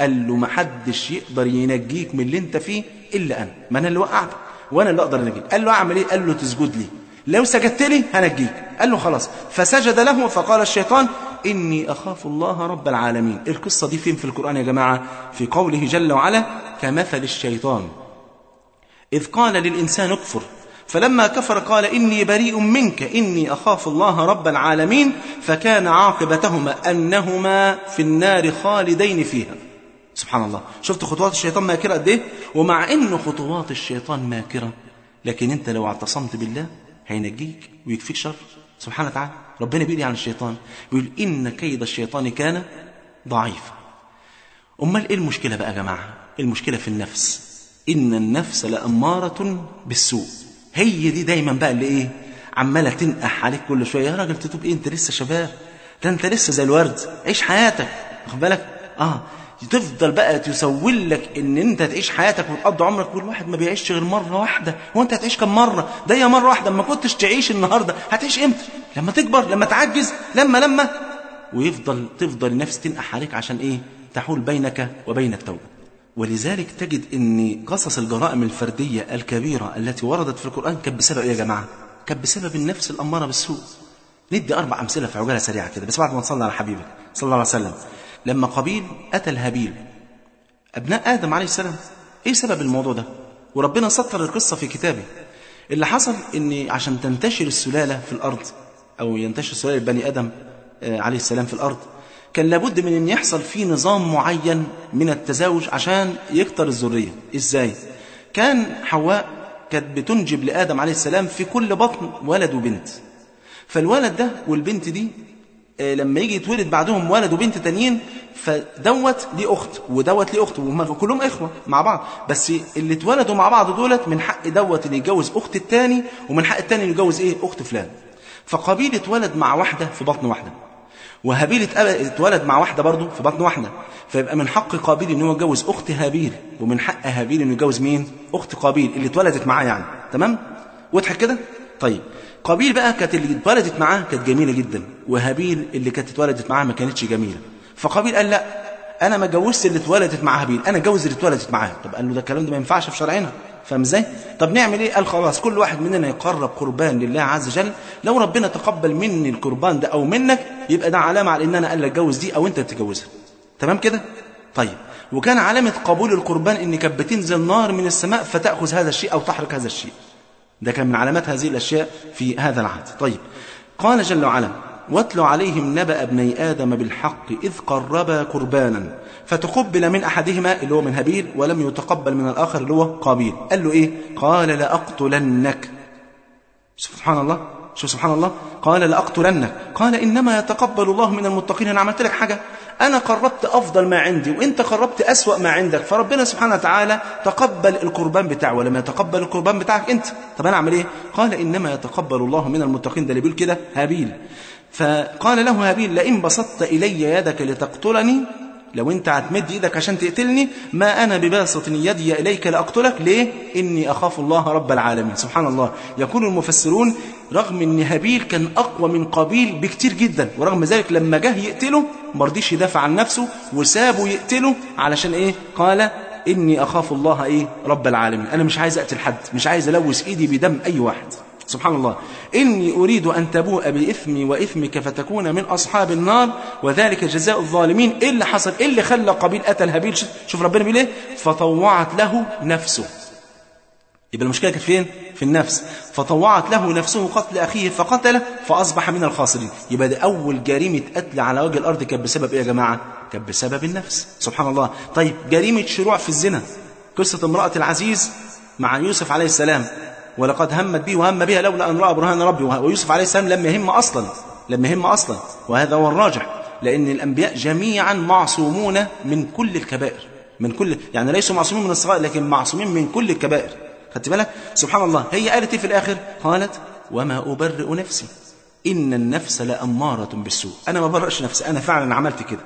قال له ما حدش يقدر ينجيك من اللي أنت فيه إلا أنا. ما أنا اللي وقعتك وأنا اللي أقدر انجيك قال له اعمل إيه؟ قال له تسجد لي. لو سجدت لي هنجيك قال له خلاص. فسجد له فقال الشيطان إني أخاف الله رب العالمين. القصة دي فين في القرآن يا جماعة؟ في قوله جل وعلا كمثل الشيطان. إذ قال للإنسان اكفر. فلما كفر قال إني بريء منك. إني أخاف الله رب العالمين. فكان عاقبتهما أنهما في النار خالدين فيها. سبحان الله. شفت خطوات الشيطان ماكرة قد إيه؟ ومع إن خطوات الشيطان ماكرة لكن أنت لو اعتصمت بالله هينجيك ويكفيك شر. سبحانه وتعالى. ربنا بيقول عن الشيطان؟ بيقول إن كيد الشيطان كان ضعيفا. أمال إيه المشكلة بقى يا جماعة؟ المشكلة في النفس. إن النفس لأمارة بالسوء. هي دي دايما بقى اللي إيه؟ عمالة تنقح عليك كل شوية. يا راجل تتوب إيه؟ أنت لسه شباب. ده أنت لسه زي الورد. عيش حياتك. واخد بالك؟ آه. تفضل بقى تسول لك إن أنت تعيش حياتك وتقضي عمرك. والواحد ما بيعيش غير مرة واحدة. هو أنت هتعيش كم مرة؟ ده هي مرة واحدة. ما كنتش تعيش النهارده. هتعيش إمتى؟ لما تكبر لما تعجز لما لما. ويفضل تفضل النفس تنقح عليك عشان إيه؟ تحول بينك وبين التوبه ولذلك تجد إن قصص الجرائم الفردية الكبيرة التي وردت في القرآن كانت بسبب إيه يا جماعة؟ كانت بسبب النفس الأمارة بالسوء. ندي أربع أمثلة في عجالة سريعة كده. بس بعد ما نصلي على حبيبك صلى الله عليه وسلم. لما قابيل قتل هابيل أبناء آدم عليه السلام إيه سبب الموضوع ده؟ وربنا سطر القصة في كتابه. اللي حصل إن عشان تنتشر السلالة في الأرض أو ينتشر سلالة بني آدم عليه السلام في الأرض كان لابد من أن يحصل فيه نظام معين من التزاوج عشان يكتر الذرية. إزاي؟ كان حواء كانت بتنجب لآدم عليه السلام في كل بطن ولد وبنت. فالولد ده والبنت دي لما يجي يتولد بعدهم ولد وبنت تانيين فدوت ليه اخت ودوت ليه اخت وهم كلهم إخوة مع بعض. بس اللي اتولدوا مع بعض دولت من حق دوت اللي يتجوز أخت التاني ومن حق التاني اللي يتجوز إيه؟ أخت فلان. فقابيل اتولد مع واحدة في بطن واحدة. وهابيل اتولد مع واحدة برضه في بطن واحدة. فيبقى من حق قابيل إن هو يتجوز أخت هابيل ومن حق هابيل إنه يتجوز مين؟ أخت قابيل اللي اتولدت معاه يعني. تمام؟ واضحك كده؟ طيب. قابيل بقى كانت اللي اتولدت معاه كانت جميلة جدا وهابيل اللي كانت اتولدت معاه ما كانتش جميلة. فقابيل قال لا أنا ما اتجوزت اللي اتولدت مع هابيل أنا اتجوز اللي اتولدت معاه. طب قال له ده الكلام ده ما ينفعش في شرعنا. فاهم إزاي؟ طب نعمل إيه؟ قال خلاص كل واحد مننا يقرب قربان لله عز وجل. لو ربنا تقبل مني القربان ده أو منك يبقى ده علامة على إن أنا قال اتجوز دي أو أنت تتجوزها تمام كده؟ طيب. وكان علامة قبول القربان إن كانت بتنزل نار من السماء فتأخذ هذا الشيء أو تحرق هذا الشيء. ده كان من علامات هذه الأشياء في هذا العهد. طيب قال جل وعلا واتل عليهم نبأ ابني آدم بالحق إذ قربا قربانا فتقبل من أحدهما اللي هو من هابيل ولم يتقبل من الآخر اللي هو قابيل. قال له إيه؟ قال لأقتلنك. سبحان الله شوف سبحان الله. قال لأقتلنك. قال إنما يتقبل الله من المتقين. أنا عملت لك حاجة؟ أنا قربت أفضل ما عندي وإنت قربت أسوأ ما عندك. فربنا سبحانه وتعالى تقبل القربان بتاعه ولما يتقبل القربان بتاعك أنت. طب أنا أعمل إيه؟ قال إنما يتقبل الله من المتقين. ده اللي بيقول كده هابيل. فقال له هابيل لئن بسطت إلي يدك لتقتلني لو انت هتمد إيدك عشان تقتلني ما أنا بباسط يدي إليك لأقتلك. ليه؟ إني أخاف الله رب العالمين. سبحان الله. يقول المفسرون رغم إن هابيل كان أقوى من قابيل بكتير جدا ورغم ذلك لما جه يقتله ما رضيش يدافع عن نفسه وسابه يقتله علشان إيه؟ قال إني أخاف الله إيه؟ رب العالمين. أنا مش عايز أقتل حد مش عايز ألوث إيدي بدم أي واحد. سبحان الله. إني أريد أن تبوء بإثمي وإثمك فتكون من أصحاب النار وذلك جزاء الظالمين. إيه اللي حصل؟ إيه اللي خلى قبيل قتل هابيل شوف ربنا بيقول إيه؟ فطوعت له نفسه. يبقى المشكلة كانت فين؟ في النفس. فطوعت له نفسه قتل أخيه فقتله فأصبح من الخاسرين. يبقى ده أول جريمة قتل على وجه الأرض كانت بسبب إيه يا جماعة؟ كانت بسبب النفس. سبحان الله. طيب جريمة شروع في الزنا. قصة امرأة العزيز مع يوسف عليه السلام. ولقد همت به وهم بها لولا أن رأى برهان ربي. ويوسف عليه السلام لم يهم أصلا لم يهم أصلا. وهذا هو الراجح لأن الأنبياء جميعا معصومون من كل الكبائر من كل يعني ليسوا معصومين من الصغائر لكن معصومين من كل الكبائر. خدت بالك؟ سبحان الله. هي قالت إيه في الآخر؟ قالت وما أبرئ نفسي إن النفس لأمارة بالسوء. أنا ما برأش نفسي أنا فعلا عملت كده.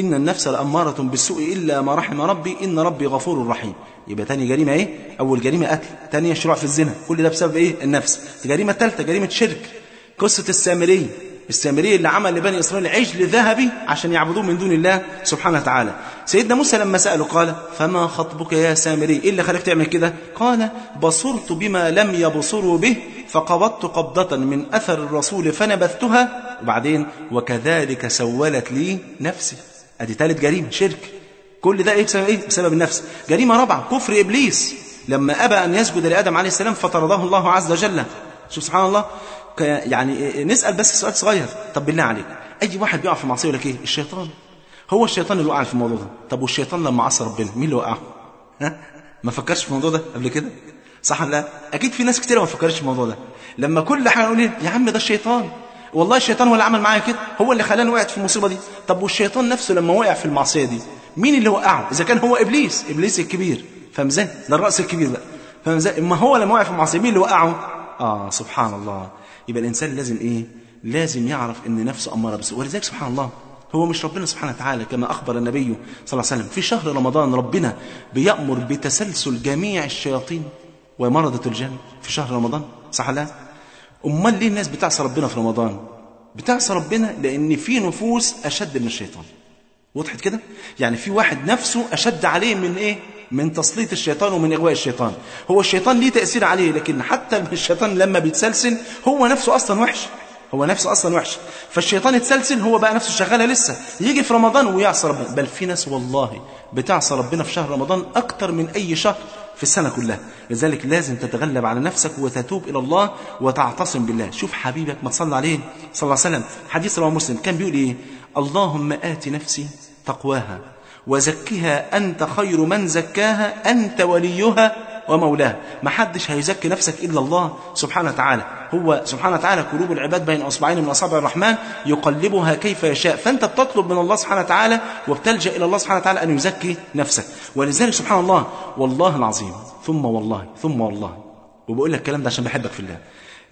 إن النفس لأمارة بالسوء إلا ما رحم ربي إن ربي غفور رحيم. يبقى تاني جريمة إيه؟ أول جريمة قتل تانية شروع في الزنا. كل ده بسبب إيه؟ النفس. الجريمة الثالثة جريمة شرك. قصة السامري. السامري اللي عمل لبني إسرائيل عجل ذهبي عشان يعبدوه من دون الله سبحانه وتعالى. سيدنا موسى لما سأله قال فما خطبك يا سامري؟ إيه اللي خلاك تعمل كده؟ قال بصرت بما لم يبصروا به فقبضت قبضة من أثر الرسول فنبذتها وبعدين وكذلك سولت لي نفسي. أدي ثالث جريمة شرك. كل ده إيه؟ بسبب إيه؟ بسبب النفس. جريمة رابعة كفر إبليس. لما أبى أن يسجد لآدم عليه السلام فطرده الله عز وجل. شوف سبحان الله. يعني نسأل بس سؤال صغير. طب بالله عليك أي واحد بيقع في معصية يقول لك إيه؟ الشيطان. هو الشيطان اللي وقع في الموضوع ده. طب والشيطان لما عصى ربنا مين اللي وقعه؟ ها؟ ما فكرش في الموضوع ده قبل كده؟ صح لا؟ أكيد في ناس كتير ما فكرش في الموضوع ده. لما كل حاجة نقول إيه؟ يا عم ده الشيطان. والله الشيطان هو اللي عمل معايا كده هو اللي خلاني وقعت في المصيبة دي. طب والشيطان نفسه لما وقع في المعصية دي مين اللي وقعه؟ إذا كان هو إبليس إبليس الكبير. فاهم إزاي ده الرأس الكبير بقى فاهم إزاي اما هو لما وقع في المعصية مين اللي وقعه؟ آه سبحان الله يبقى الإنسان لازم إيه؟ لازم يعرف إن نفسه اماره بالسوء ولذلك سبحان الله هو مش ربنا سبحانه وتعالى كما أخبر النبي صلى الله عليه وسلم. في شهر رمضان ربنا بيأمر بتسلسل جميع الشياطين ومرضة الجن. في شهر رمضان صح لا؟ أمال ليه الناس بتعصى ربنا في رمضان؟ بتعصى ربنا لأن في نفوس أشد من الشيطان. وضحت كده؟ يعني في واحد نفسه أشد عليه من إيه؟ من تسليط الشيطان ومن إغواء الشيطان. هو الشيطان ليه تأثير عليه؟ لكن حتى الشيطان لما بيتسلسل هو نفسه أصلا وحش. هو نفسه أصلا وحش. فالشيطان يتسلسل هو بقى نفسه شغالة لسه. يجي في رمضان ويعصى ربنا. بل في ناس والله بتعصى ربنا في شهر رمضان أكتر من أي شهر. في السنة كلها. لذلك لازم تتغلب على نفسك وتتوب إلى الله وتعتصم بالله. شوف حبيبك ما تصلى عليه صلى الله عليه وسلم. حديث رواه مسلم. كان بيقول إيه؟ اللهم آت نفسي تقواها وزكها أنت خير من زكاها أنت وليها ومولاه. ما حدش هيزكي نفسك إلا الله سبحانه وتعالى. هو سبحانه وتعالى قلوب العباد بين أصبعين من أصابع الرحمن يقلبها كيف يشاء. فأنت بتطلب من الله سبحانه وتعالى وبتلجأ إلى الله سبحانه وتعالى أن يزكي نفسك. ولذلك سبحان الله والله العظيم ثم والله ثم والله. وبقول لك الكلام ده عشان بحبك في الله.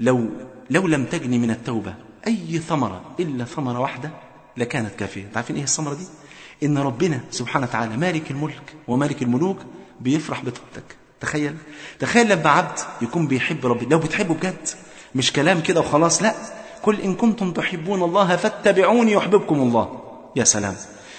لو لو لم تجني من التوبة أي ثمرة إلا ثمرة واحدة لكانت كافية. عارفين إيه الثمرة دي؟ إن ربنا سبحانه وتعالى مالك الملك ومالك الملوك بيفرح بتوبتك تخيل. تخيل لما عبد يكون بيحب ربنا لو بتحبه بجد. مش كلام كده وخلاص لا. قل إن كنتم تحبون الله فاتبعوني يحببكم الله. يا سلام.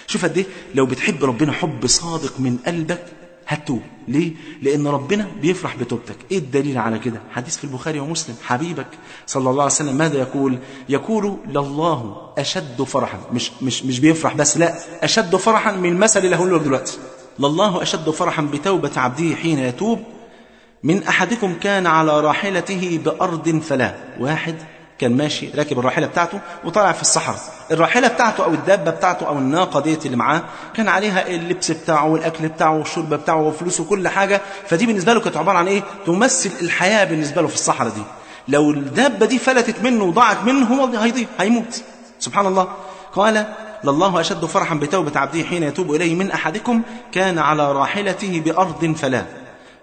شوف قد إيه لو بتحب ربنا حب صادق من قلبك هتوب. ليه؟ لأن ربنا بيفرح بتوبتك. إيه الدليل على كده؟ حديث في البخاري ومسلم. حبيبك صلى الله عليه وسلم ماذا يقول؟ يقول لله أشد فرحا. مش مش مش بيفرح بس لا. أشد فرحا من المثل اللي هقوله لك دلوقتي. لله أشد فرحا بتوبة عبده حين يتوب. من أحدكم كان على راحلته بأرض فلا واحد كان ماشي راكب الراحلة بتاعته وطالع في الصحراء. الراحلة بتاعته أو الدابة بتاعته أو الناقة ديت اللي معاه كان عليها اللبس بتاعه والأكل بتاعه والشرب بتاعه وفلوسه وكل حاجة. فدي بالنسبة له كانت عبارة عن إيه؟ تمثل الحياة بالنسبة له في الصحراء دي. لو الدابة دي فلتت منه وضاعت منه هو هيضيع هيموت. سبحان الله. قال لله أشد فرحا بتوبة عبده حين يتوب إليه من أحدكم كان على راحلته بأرض فلا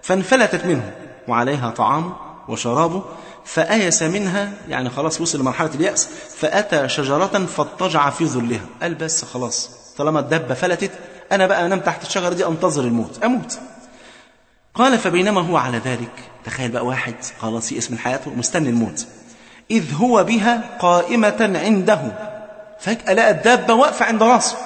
فانفلتت منه وعليها طعامه وشرابه فأيس منها يعني خلاص وصل لمرحلة اليأس فأتى شجرة فاضطجع في ظلها قال بس خلاص طالما الدبة فلتت أنا بقى أنام تحت الشجرة دي أنتظر الموت أموت. قال فبينما هو على ذلك تخيل بقى واحد خلاص يئس من حياته مستني الموت إذ هو بها قائمة عنده. فجأة لقى الدابة واقفة عند راسه.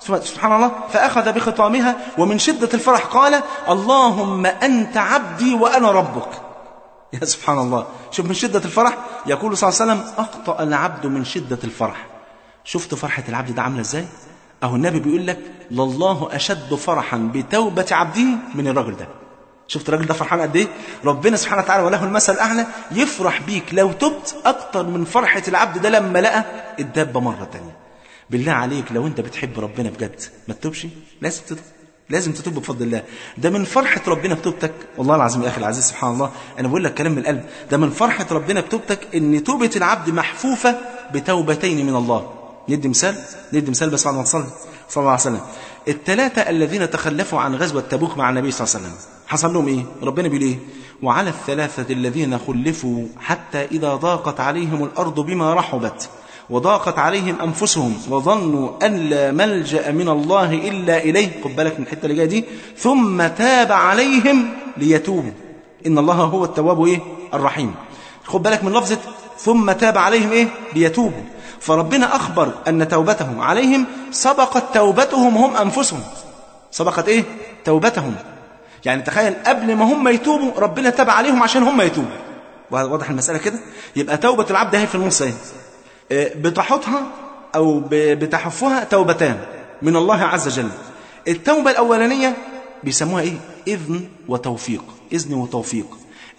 سبحان الله. فأخذ بخطامها ومن شدة الفرح قال اللهم أنت عبدي وأنا ربك. يا سبحان الله. شوف من شدة الفرح. يقول صلى الله عليه وسلم أخطأ العبد من شدة الفرح. شفت فرحة العبد ده عاملة إزاي؟ أهو النبي بيقول لك لله أشد فرحا بتوبة عبده من الرجل ده. شفت الراجل ده فرحان قد إيه؟ ربنا سبحانه وتعالى وله المثل الاعلى يفرح بيك لو تبت أكتر من فرحة العبد ده لما لقى الدابة مرة تانية. بالله عليك لو أنت بتحب ربنا بجد ما تتوبش؟ لازم تتوب لازم تتوب بفضل الله. ده من فرحة ربنا بتوبتك. والله العظيم يا أخي العزيز سبحان الله أنا بقول لك كلام من القلب. ده من فرحة ربنا بتوبتك إن توبة العبد محفوفة بتوبتين من الله. ندي مثال؟ ندي مثال بس بعد ما تصلي. صلى الله عليه وسلم. الثلاثة الذين تخلفوا عن غزوة تبوك مع النبي صلى الله عليه وسلم. حصل لهم إيه؟ ربنا بيقول إيه؟ وعلى الثلاثة الذين خلفوا حتى إذا ضاقت عليهم الأرض بما رحبت وضاقت عليهم أنفسهم وظنوا أن لا ملجأ من الله إلا إليه خد بالك من الحتة اللي جاية دي ثم تاب عليهم ليتوبوا. إن الله هو التواب إيه؟ الرحيم. خد بالك من لفظة ثم تاب عليهم إيه؟ ليتوبوا. فربنا أخبر أن توبتهم عليهم سبقت توبتهم هم أنفسهم. سبقت إيه؟ توبتهم. يعني تخيل قبل ما هم يتوبوا ربنا تاب عليهم عشان هم يتوبوا. واضح المسألة كده؟ يبقى توبة العبد هي في النص اهي آه، بتحطها أو بتحفها توبتان من الله عز وجل. التوبة الأولانية بيسموها إيه؟ إذن وتوفيق. إذن وتوفيق.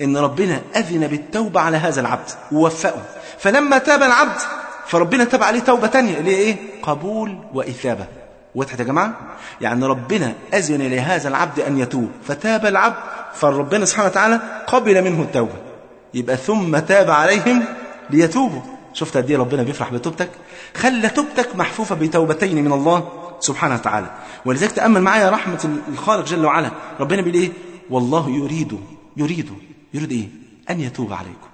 إن ربنا أذن بالتوبة على هذا العبد ووفقه. فلما تاب العبد فربنا تاب عليه توبة تانية. اللي هي إيه؟ قبول وإثابة. وضحت يا جماعة؟ يعني ربنا أذن لهذا العبد أن يتوب. فتاب العبد فربنا سبحانه وتعالى قبل منه التوبة. يبقى ثم تاب عليهم ليتوبوا. شفت قد إيه ربنا بيفرح بتوبتك؟ خلى توبتك محفوفة بتوبتين من الله سبحانه وتعالى. ولذلك تأمل معايا رحمة الخالق جل وعلا. ربنا بيقول إيه؟ والله يريد يريد يريد إيه؟ أن يتوب عليكم.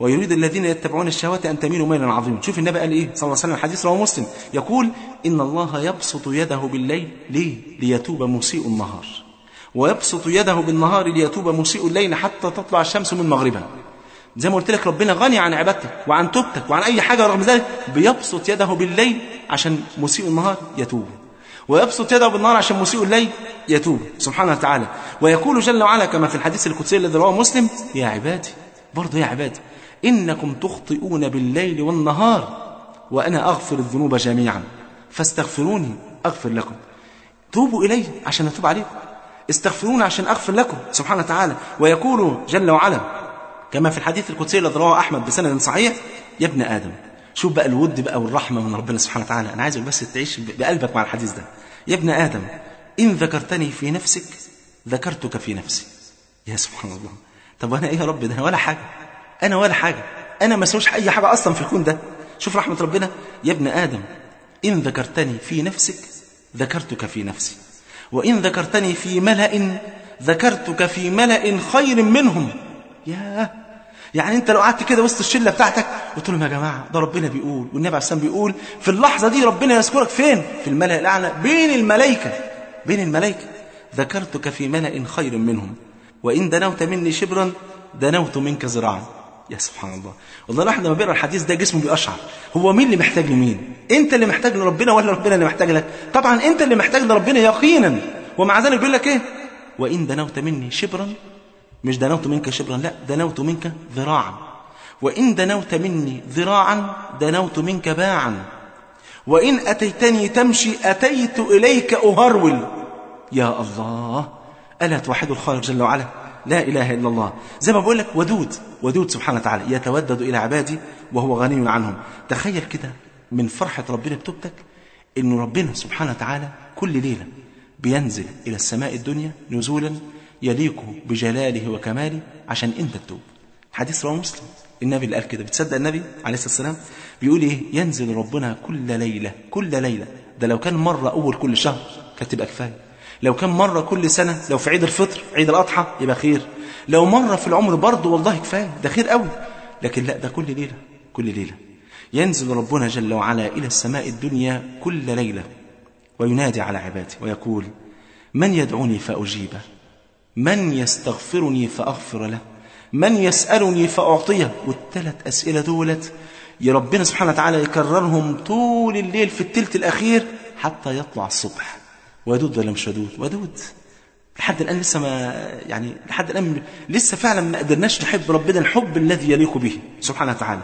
ويريد الذين يتبعون الشهوات أن تميلوا ميلا عظيما. شوف النبي قال إيه؟ صلى الله عليه وسلم الحديث رواه مسلم. يقول إن الله يبسط يده بالليل ليه؟ ليتوب مسيء النهار. ويبسط يده بالنهار ليتوب مسيء الليل حتى تطلع الشمس من مغربها. زي ما قلت لك ربنا غني عن عبادتك وعن توبتك وعن أي حاجة رغم ذلك بيبسط يده بالليل عشان مسيء النهار يتوب. ويبسط يده بالنهار عشان مسيء الليل يتوب. سبحانه وتعالى. ويقول جل وعلا كما في الحديث القدسي الذي رواه مسلم يا عبادي. برضه يا عبادي. إنكم تخطئون بالليل والنهار وأنا أغفر الذنوب جميعا. فاستغفروني أغفر لكم. توبوا إلي عشان أتوب عليكم. استغفروني عشان أغفر لكم سبحانه وتعالى. ويقول جل وعلا كما في الحديث القدسي الذي رواه أحمد بسند صحيح يا ابن آدم شوف بقى الود بقى والرحمة من ربنا سبحانه وتعالى. أنا عايزك بس تعيش بقلبك مع الحديث ده. يا ابن آدم إن ذكرتني في نفسك ذكرتك في نفسي. يا سبحان الله. طب وأنا إيه يا رب ده؟ ولا حاجة. أنا ولا حاجة. أنا ما اسويش أي حاجة أصلا في الكون ده. شوف رحمة ربنا. يا ابن آدم إن ذكرتني في نفسك ذكرتك في نفسي. وإن ذكرتني في ملأ ذكرتك في ملأ خير منهم. ياه. يعني أنت لو قعدت كده وسط الشلة بتاعتك قلت لهم يا جماعة ده ربنا بيقول والنبي عليه بيقول في اللحظة دي ربنا يذكرك فين؟ في الملأ الأعلى بين الملائكة. بين الملائكة. ذكرتك في ملأ خير منهم. وإن دنوت مني شبرا دنوت منك ذراعا يا سبحان الله. والله الواحد لما بيقرأ الحديث ده جسمه بيقشعر. هو مين اللي محتاج لمين انت اللي محتاج لربنا ولا ربنا اللي محتاج لك؟ طبعا انت اللي محتاج لربنا يقينا. ومع ذلك بيقول لك إيه؟ وإن دنوت مني شبرا مش دنوت منك شبرا لا دنوت منك ذراعا. وإن دنوت مني ذراعا دنوت منك باعا. وإن أتيتني تمشي أتيت إليك أهرول. يا الله ألا توحد الخالق جل وعلا؟ لا إله إلا الله. زي ما بقول لك ودود ودود سبحانه وتعالى. يتودد إلى عبادي وهو غني عنهم. تخيل كده من فرحة ربنا بتوبتك إنه ربنا سبحانه وتعالى كل ليلة بينزل إلى السماء الدنيا نزولا يليق بجلاله وكماله عشان أنت تتوب. حديث رواه مسلم. النبي اللي قال كده. بتصدق النبي عليه الصلاة والسلام؟ بيقول إيه؟ ينزل ربنا كل ليلة كل ليلة. ده لو كان مرة أول كل شهر كانت تبقى كفاية. لو كان مرة كل سنة لو في عيد الفطر عيد الأضحى يبقى خير. لو مرة في العمر برضه والله كفاية ده خير قوي لكن لا ده كل ليلة كل ليلة. ينزل ربنا جل وعلا إلى السماء الدنيا كل ليلة وينادي على عباده ويقول من يدعوني فاجيبه من يستغفرني فأغفر له من يسألني فأعطيه. والثلاث أسئلة دولت يا ربنا سبحانه وتعالى يكررهم طول الليل في التلت الأخير حتى يطلع الصبح. ودود ولا مش ودود؟ ودود. لحد الآن لسه ما يعني لحد الآن لسه فعلا ما قدرناش نحب ربنا الحب الذي يليق به سبحانه وتعالى.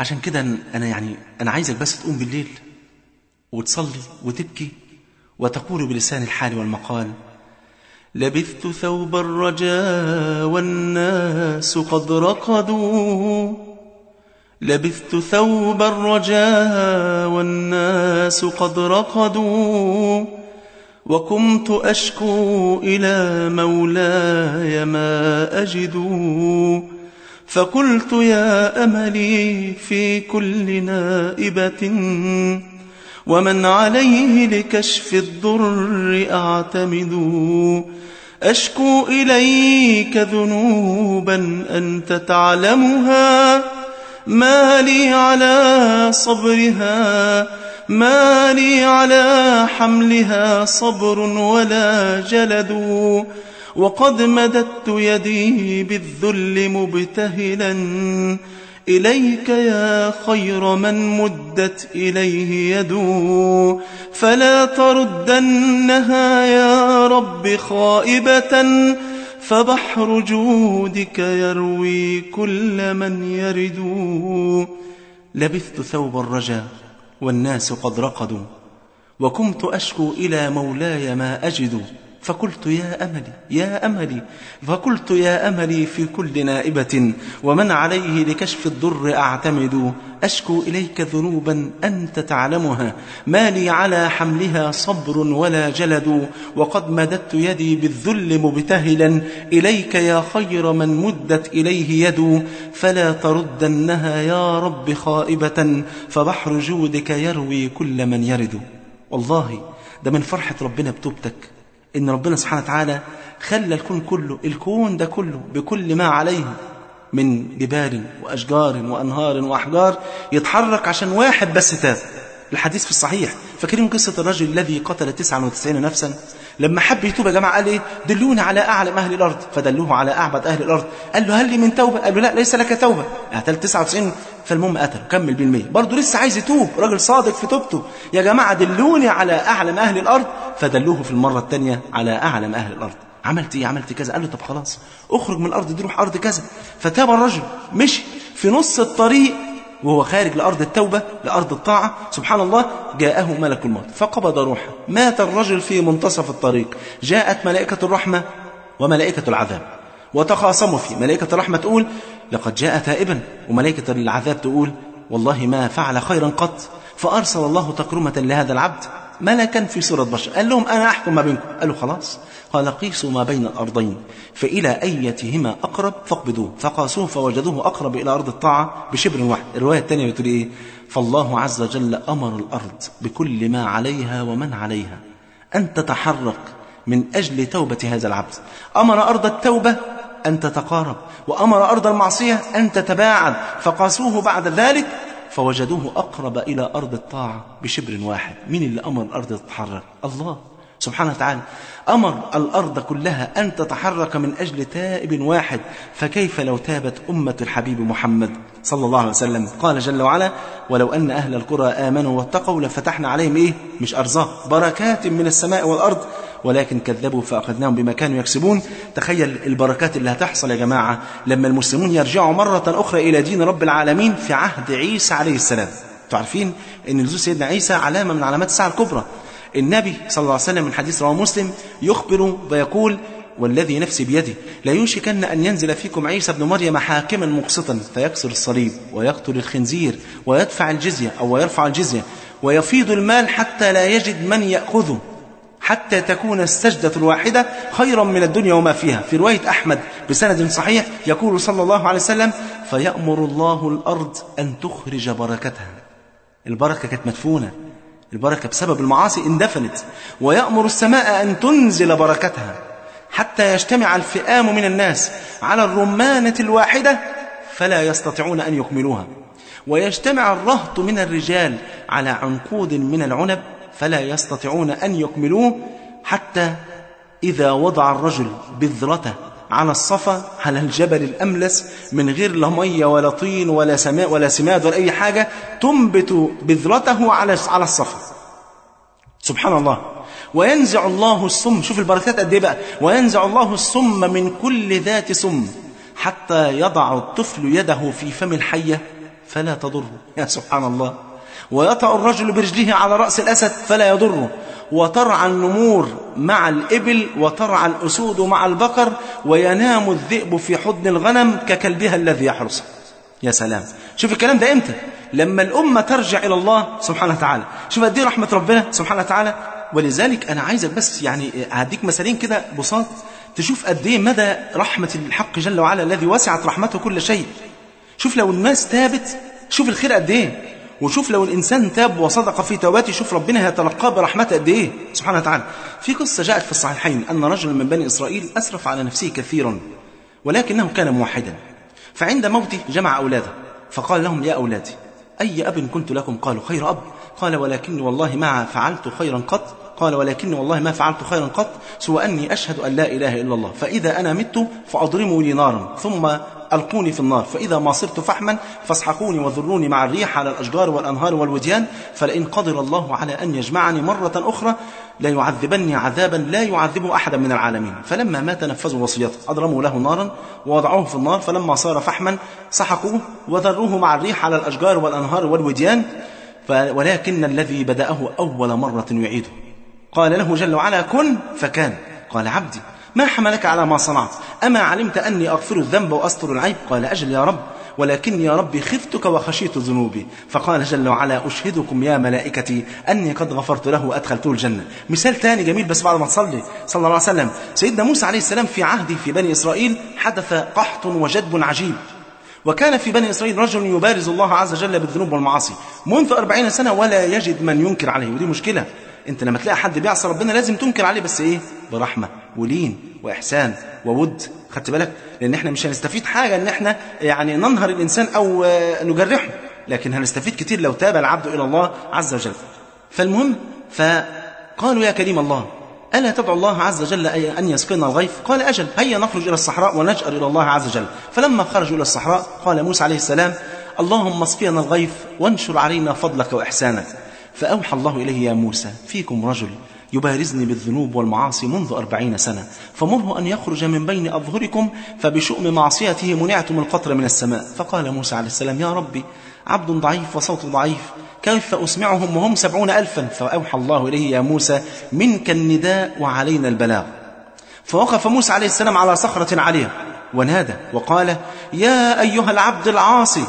عشان كده أنا يعني أنا عايزك بس تقوم بالليل وتصلي وتبكي وتقول بلسان الحال والمقال لبثت ثوب الرجا والناس قد رقدوا. لبثت ثوب الرجا والناس قد رقدوا. وكنت أشكو إلى مولاي ما أجد. فقلت يا أملي في كل نائبة ومن عليه لكشف الضر أعتمد. أشكو إليك ذنوبا أنت تعلمها ما لي على صبرها. ما لي على حملها صبر ولا جلد وقد مددت يدي بالذل مبتهلا إليك يا خير من مدت إليه يدو فلا تردنها يا رب خائبة فبحر جودك يروي كل من يرد لبثت ثوب الرجا والناس قد رقدوا. وكنت أشكو إلى مولاي ما أجد. فقلت يا أملي يا أملي فقلت يا أملي في كل نائبة ومن عليه لكشف الضر أعتمد. أشكو إليك ذنوبا أنت تعلمها. ما لي على حملها صبر ولا جلد وقد مددت يدي بالذل مبتهلا. إليك يا خير من مدت إليه يد. فلا تردنها يا رب خائبة فبحر جودك يروي كل من يرد. والله ده من فرحة ربنا بتوبتك. إن ربنا سبحانه وتعالى خلى الكون كله الكون ده كله بكل ما عليه من جبال وأشجار وأنهار وأحجار يتحرك عشان واحد بس تاب الحديث في الصحيح. فاكرين قصة الرجل الذي قتل 99 نفسا؟ لما حب يتوب يا جماعة قال إيه؟ دلوني على أعلم أهل الأرض. فدلوه على أعبد أهل الأرض. قال له هل لي من توبة؟ قال له لا ليس لك توبة. قتل 99 فالمهم قتله. كمل بالمية. برضه لسه عايز يتوب. راجل صادق في توبته. يا جماعة دلوني على أعلم أهل الأرض. فدلوه في المرة الثانية على أعلم أهل الأرض. عملت إيه؟ عملت كذا. قال له طب خلاص اخرج من الأرض دي روح أرض كذا. فتاب الرجل. مشي في نص الطريق. وهو خارج لأرض التوبة لأرض الطاعة سبحان الله جاءه ملك الموت. فقبض روحه. مات الرجل في منتصف الطريق. جاءت ملائكة الرحمة وملائكة العذاب. وتخاصموا فيه. ملائكة الرحمة تقول لقد جاء تائبا وملائكة العذاب تقول والله ما فعل خيرا قط. فأرسل الله تكرمة لهذا العبد. ملكا في صورة بشر قال لهم أنا أحكم ما بينكم. قالوا خلاص. قال قيسوا ما بين الأرضين فإلى أيتهما أقرب فاقبضوه. فقاسوه فوجدوه أقرب إلى أرض الطاعة بشبر واحد. الرواية الثانية بتقول إيه؟ فالله عز وجل أمر الأرض بكل ما عليها ومن عليها أن تتحرك من أجل توبة هذا العبد. أمر أرض التوبة أن تتقارب وأمر أرض المعصية أن تتباعد. فقاسوه بعد ذلك فوجدوه أقرب إلى أرض الطاعة بشبر واحد. مين اللي أمر الأرض تتحرك؟ الله سبحانه وتعالى. أمر الأرض كلها أن تتحرك من أجل تائب واحد. فكيف لو تابت أمة الحبيب محمد صلى الله عليه وسلم؟ قال جل وعلا ولو أن أهل القرى آمنوا واتقوا لفتحنا عليهم إيه؟ مش أرزاق. بركات من السماء والأرض. ولكن كذبوا فأخذناهم بما كانوا يكسبون. تخيل البركات اللي هتحصل يا جماعة لما المسلمون يرجعوا مرة أخرى إلى دين رب العالمين في عهد عيسى عليه السلام. تعرفين أن نزول سيدنا عيسى علامة من علامات الساعة الكبرى. النبي صلى الله عليه وسلم من حديث رواه مسلم يخبر ويقول والذي نفسي بيده لا يوشكن أن ينزل فيكم عيسى ابن مريم حاكما مقسطا فيكسر الصليب ويقتل الخنزير ويدفع الجزية أو ويرفع الجزية ويفيض المال حتى لا يجد من يأخذه. حتى تكون السجدة الواحدة خيرا من الدنيا وما فيها. في رواية أحمد بسند صحيح يقول صلى الله عليه وسلم فيأمر الله الأرض أن تخرج بركتها. البركة كانت مدفونة. البركة بسبب المعاصي اندفنت. ويأمر السماء أن تنزل بركتها. حتى يجتمع الفئام من الناس على الرمانة الواحدة فلا يستطيعون أن يكملوها. ويجتمع الرهط من الرجال على عنقود من العنب فلا يستطيعون أن يكملوه حتى إذا وضع الرجل بذرته على الصفا على الجبل الأملس من غير لا مية ولا طين ولا سماء ولا سماد ولا أي حاجة تنبت بذرته على على الصفا. سبحان الله. وينزع الله السم شوف البركات قد إيه بقى. وينزع الله السم من كل ذات سم حتى يضع الطفل يده في فم الحية فلا تضره. يا سبحان الله. ويطأ الرجل برجله على رأس الأسد فلا يضره. وترعى النمور مع الإبل وترعى الأسود مع البقر وينام الذئب في حضن الغنم ككلبها الذي يحرسه يا سلام. شوف الكلام ده إمتى؟ لما الأمة ترجع إلى الله سبحانه وتعالى. شوف قد إيه رحمة ربنا سبحانه وتعالى. ولذلك أنا عايزك بس يعني هديك مثالين كده بساط. تشوف قد إيه مدى رحمة الحق جل وعلا الذي وسعت رحمته كل شيء. شوف لو الناس تابت شوف الخير قد إيه. وشوف لو الإنسان تاب وصدق في توباته شوف ربنا هيتلقاه برحمته قد إيه؟ سبحانه وتعالى. في قصة جاءت في الصحيحين أن رجلا من بني إسرائيل أسرف على نفسه كثيرا ولكنه كان موحدا. فعند موته جمع أولاده فقال لهم يا أولادي أي أب كنت لكم؟ قالوا خير أب. قال ولكني والله ما فعلت خيرا قط. قال ولكني والله ما فعلت خيرا قط سوى أني أشهد أن لا إله إلا الله فإذا أنا مت فأضرموا لي نارا ثم ألقوني في النار فإذا ما صرت فحما فاسحقوني وذروني مع الريح على الأشجار والأنهار والوديان فلئن قدر الله على أن يجمعني مرة أخرى لا يعذبني عذابا لا يعذبه أحدا من العالمين. فلما مات نفذوا وصيته أضرموا له نارا ووضعوه في النار فلما صار فحما سحقوه وذروه مع الريح على الأشجار والأنهار والوديان ولكن الذي بدأه أول مرة يعيده. قال له جل وعلا كن فكان. قال عبدي ما حملك على ما صنعت. أما علمت أني أغفر الذنب وأستر العيب؟ قال أجل يا رب ولكني يا ربي خفتك وخشيت ذنوبي فقال جل وعلا أشهدكم يا ملائكتي أني قد غفرت له وأدخلته الجنة. مثال تاني جميل بس بعد ما تصلي صلى الله عليه وسلم سيدنا موسى عليه السلام في عهده في بني إسرائيل حدث قحط وجدب عجيب. وكان في بني إسرائيل رجل يبارز الله عز وجل بالذنوب والمعاصي. منذ أربعين سنة ولا يجد من ينكر عليه. ودي مشكلة. أنت لما تلاقي حد بيعصي ربنا لازم تنكر عليه بس إيه؟ برحمة. ولين وإحسان وود خدت بالك؟ لأن إحنا مش هنستفيد حاجة إن إحنا يعني ننهر الإنسان أو نجرحه لكن هنستفيد كتير لو تاب العبد إلى الله عز وجل. فالمهم فقالوا يا كريم الله ألا تدعو الله عز وجل أن يسقينا الغيث؟ قال أجل هيا نخرج إلى الصحراء ونجأر إلى الله عز وجل. فلما خرجوا إلى الصحراء قال موسى عليه السلام اللهم اسقينا الغيث وانشر علينا فضلك وإحسانك. فأوحى الله إليه يا موسى فيكم رجل يبارزني بالذنوب والمعاصي منذ أربعين سنة. فمره أن يخرج من بين أظهركم فبشؤم معصيته منعتم القطر من السماء. فقال موسى عليه السلام يا ربي عبد ضعيف وصوت ضعيف كيف أسمعهم وهم سبعون ألفا؟ فأوحى الله إليه يا موسى منك النداء وعلينا البلاغ. فوقف موسى عليه السلام على صخرة عالية ونادى وقال يا أيها العبد العاصي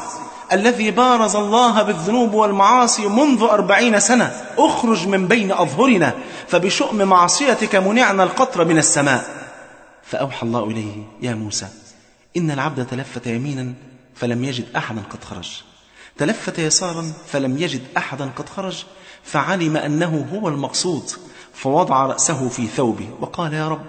الذي بارز الله بالذنوب والمعاصي منذ أربعين سنة اخرج من بين أظهرنا فبشؤم معصيتك منعنا القطر من السماء. فأوحى الله إليه يا موسى إن العبد تلفت يمينا فلم يجد أحدا قد خرج. تلفت يسارا فلم يجد أحدا قد خرج فعلم أنه هو المقصود فوضع رأسه في ثوبه وقال يا رب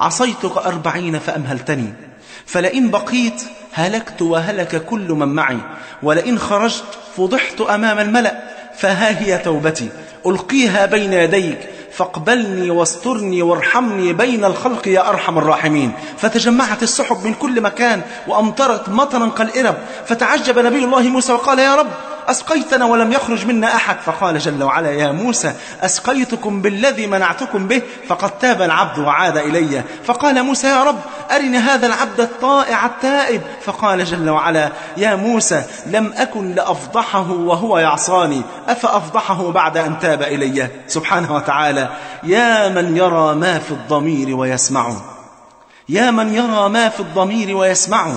عصيتك أربعين فأمهلتني. فلئن بقيت هلكت وهلك كل من معي ولئن خرجت فضحت أمام الملأ فها هي توبتي. ألقيها بين يديك فاقبلني واسترني وارحمني بين الخلق يا أرحم الراحمين. فتجمعت السحب من كل مكان وأمطرت مطرا كالإرب. فتعجب نبي الله موسى وقال يا رب أسقيتنا ولم يخرج منا أحد. فقال جل وعلا يا موسى أسقيتكم بالذي منعتكم به فقد تاب العبد وعاد إلي. فقال موسى يا رب أرني هذا العبد الطائع التائب. فقال جل وعلا يا موسى لم أكن لأفضحه وهو يعصاني. أفأفضحه بعد أن تاب إلي. سبحانه وتعالى يا من يرى ما في الضمير ويسمع يا من يرى ما في الضمير ويسمع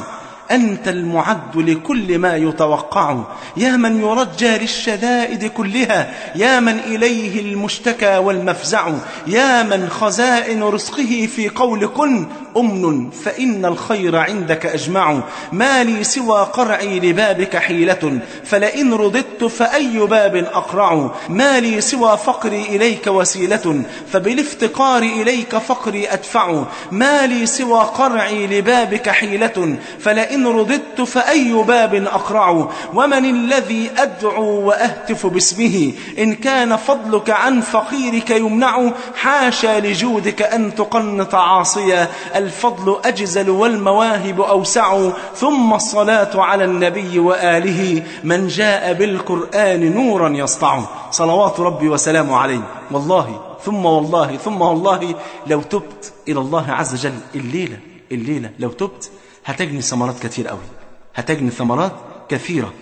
أنت المعد لكل ما يتوقع. يا من يرجى للشدائد كلها يا من إليه المشتكى والمفزع. يا من خزائن رزقه في قول كن أمن فإن الخير عندك أجمع. ما لي سوى قرعي لبابك حيلة فلئن رددت فأي باب أقرع. ما لي سوى فقري إليك وسيلة فبالافتقار إليك فقري أدفع. ما لي سوى قرعي لبابك حيلة فلئن رددت فأي باب أقرع. ومن الذي أدعو وأهتف باسمه إن كان فضلك عن فقيرك يمنع حاشا لجودك أن تقنط عاصيا. الفضل أجزل والمواهب أوسع ثم الصلاة على النبي وآله. من جاء بالقرآن نورا يسطع. صلوات ربي وسلامه عليه. والله ثم والله ثم والله لو تبت إلى الله عز وجل الليلة الليلة لو تبت هتجني ثمرات كتير قوي. هتجني ثمرات كثيرة.